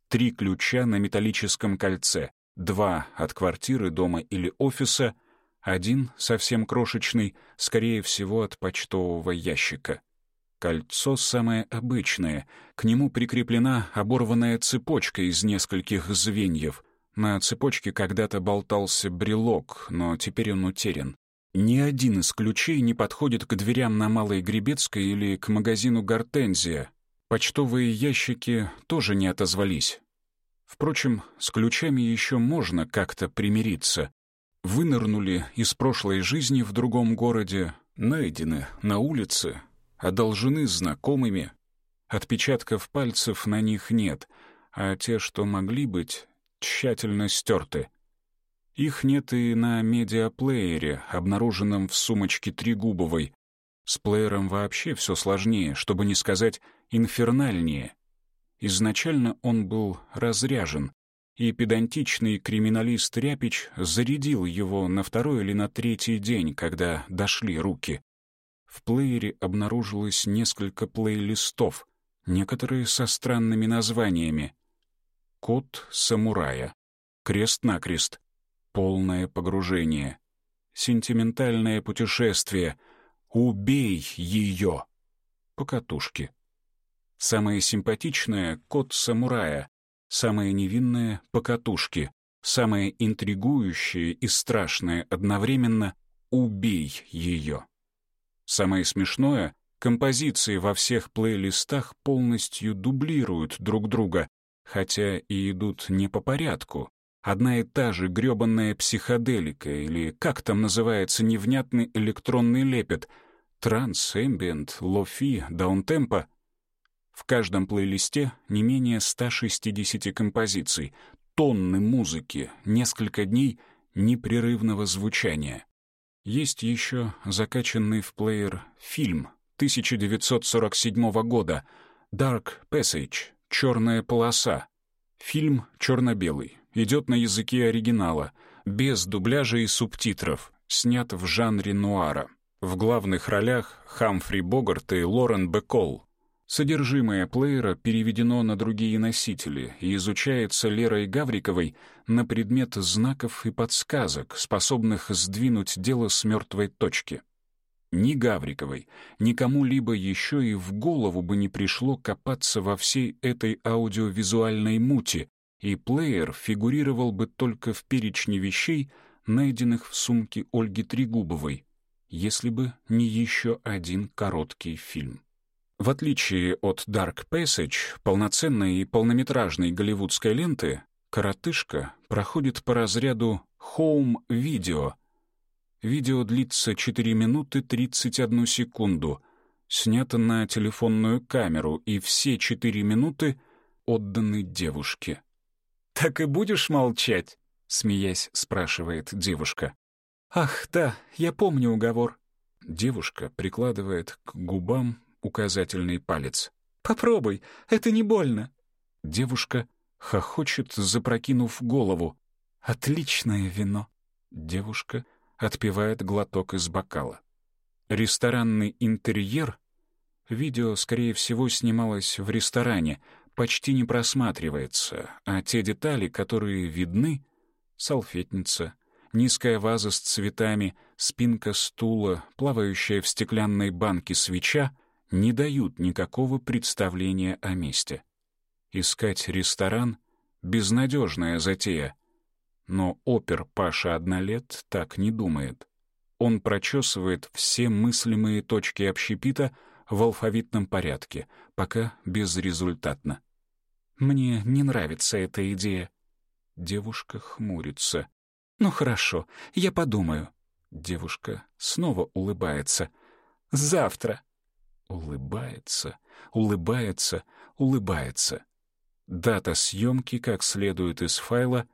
Три ключа на металлическом кольце, два от квартиры, дома или офиса — один, совсем крошечный, скорее всего, от почтового ящика. Кольцо самое обычное, к нему прикреплена оборванная цепочка из нескольких звеньев. На цепочке когда-то болтался брелок, но теперь он утерян. Ни один из ключей не подходит к дверям на Малой Гребецкой или к магазину «Гортензия». Почтовые ящики тоже не отозвались. Впрочем, с ключами еще можно как-то примириться вынырнули из прошлой жизни в другом городе, найдены на улице, одолжены знакомыми. Отпечатков пальцев на них нет, а те, что могли быть, тщательно стерты. Их нет и на медиаплеере, обнаруженном в сумочке Трегубовой. С плеером вообще все сложнее, чтобы не сказать инфернальнее. Изначально он был разряжен, и педантичный криминалист Ряпич зарядил его на второй или на третий день, когда дошли руки. В плеере обнаружилось несколько плейлистов, некоторые со странными названиями. «Кот самурая», «Крест-накрест», «Полное погружение», «Сентиментальное путешествие», «Убей ее», «Покатушки». Самое симпатичное — «Кот самурая», Самое невинное — покатушки. Самое интригующее и страшное одновременно — убей ее. Самое смешное — композиции во всех плейлистах полностью дублируют друг друга, хотя и идут не по порядку. Одна и та же грёбанная психоделика, или как там называется невнятный электронный лепет, транс, эмбиент, лофи, даунтемпо — в каждом плейлисте не менее 160 композиций, тонны музыки, несколько дней непрерывного звучания. Есть еще закачанный в плеер фильм 1947 года «Dark Passage» — «Черная полоса». Фильм черно-белый, идет на языке оригинала, без дубляжа и субтитров, снят в жанре нуара. В главных ролях Хамфри Богарт и Лорен Бекол. Содержимое плеера переведено на другие носители и изучается Лерой Гавриковой на предмет знаков и подсказок, способных сдвинуть дело с мертвой точки. Ни Гавриковой, ни кому-либо еще и в голову бы не пришло копаться во всей этой аудиовизуальной мути, и плеер фигурировал бы только в перечне вещей, найденных в сумке Ольги Трегубовой, если бы не еще один короткий фильм. В отличие от Dark Passage, полноценной и полнометражной голливудской ленты, «Коротышка» проходит по разряду Home Video. Видео длится 4 минуты 31 секунду, снято на телефонную камеру, и все 4 минуты отданы девушке. «Так и будешь молчать?» — смеясь спрашивает девушка. «Ах, да, я помню уговор». Девушка прикладывает к губам указательный палец. «Попробуй, это не больно». Девушка хохочет, запрокинув голову. «Отличное вино». Девушка отпивает глоток из бокала. Ресторанный интерьер. Видео, скорее всего, снималось в ресторане, почти не просматривается, а те детали, которые видны — салфетница, низкая ваза с цветами, спинка стула, плавающая в стеклянной банке свеча — не дают никакого представления о месте. Искать ресторан — безнадежная затея. Но опер Паша Однолет так не думает. Он прочесывает все мыслимые точки общепита в алфавитном порядке, пока безрезультатно. «Мне не нравится эта идея». Девушка хмурится. «Ну хорошо, я подумаю». Девушка снова улыбается. «Завтра» улыбается, улыбается, улыбается. Дата съемки, как следует из файла,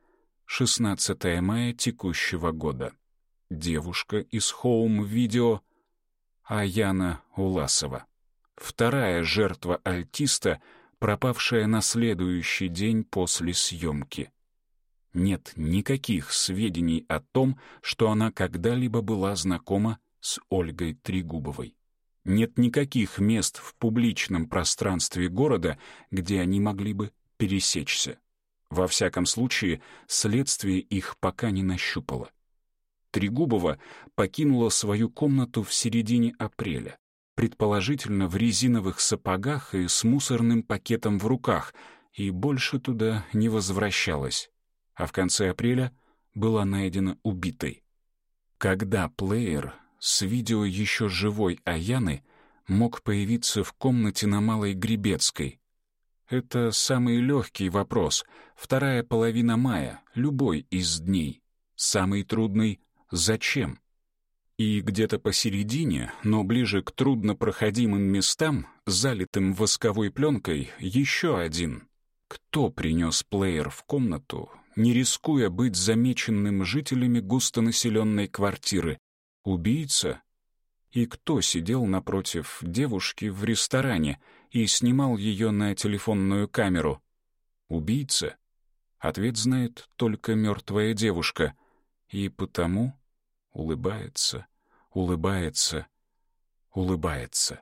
16 мая текущего года. девушка из хоум-видео Аяна Уласова. Вторая жертва альтиста, пропавшая на следующий день после съемки. Нет никаких сведений о том, что она когда-либо была знакома с Ольгой Трегубовой. Нет никаких мест в публичном пространстве города, где они могли бы пересечься. Во всяком случае, следствие их пока не нащупало. Трегубова покинула свою комнату в середине апреля, предположительно в резиновых сапогах и с мусорным пакетом в руках, и больше туда не возвращалась. А в конце апреля была найдена убитой. Когда плеер с видео еще живой Аяны мог появиться в комнате на Малой Гребецкой. Это самый легкий вопрос. Вторая половина мая, любой из дней. Самый трудный — зачем? И где-то посередине, но ближе к труднопроходимым местам, залитым восковой пленкой, еще один. Кто принес плеер в комнату, не рискуя быть замеченным жителями густонаселенной квартиры, Убийца? И кто сидел напротив девушки в ресторане и снимал ее на телефонную камеру? Убийца? Ответ знает только мертвая девушка. И потому улыбается, улыбается, улыбается.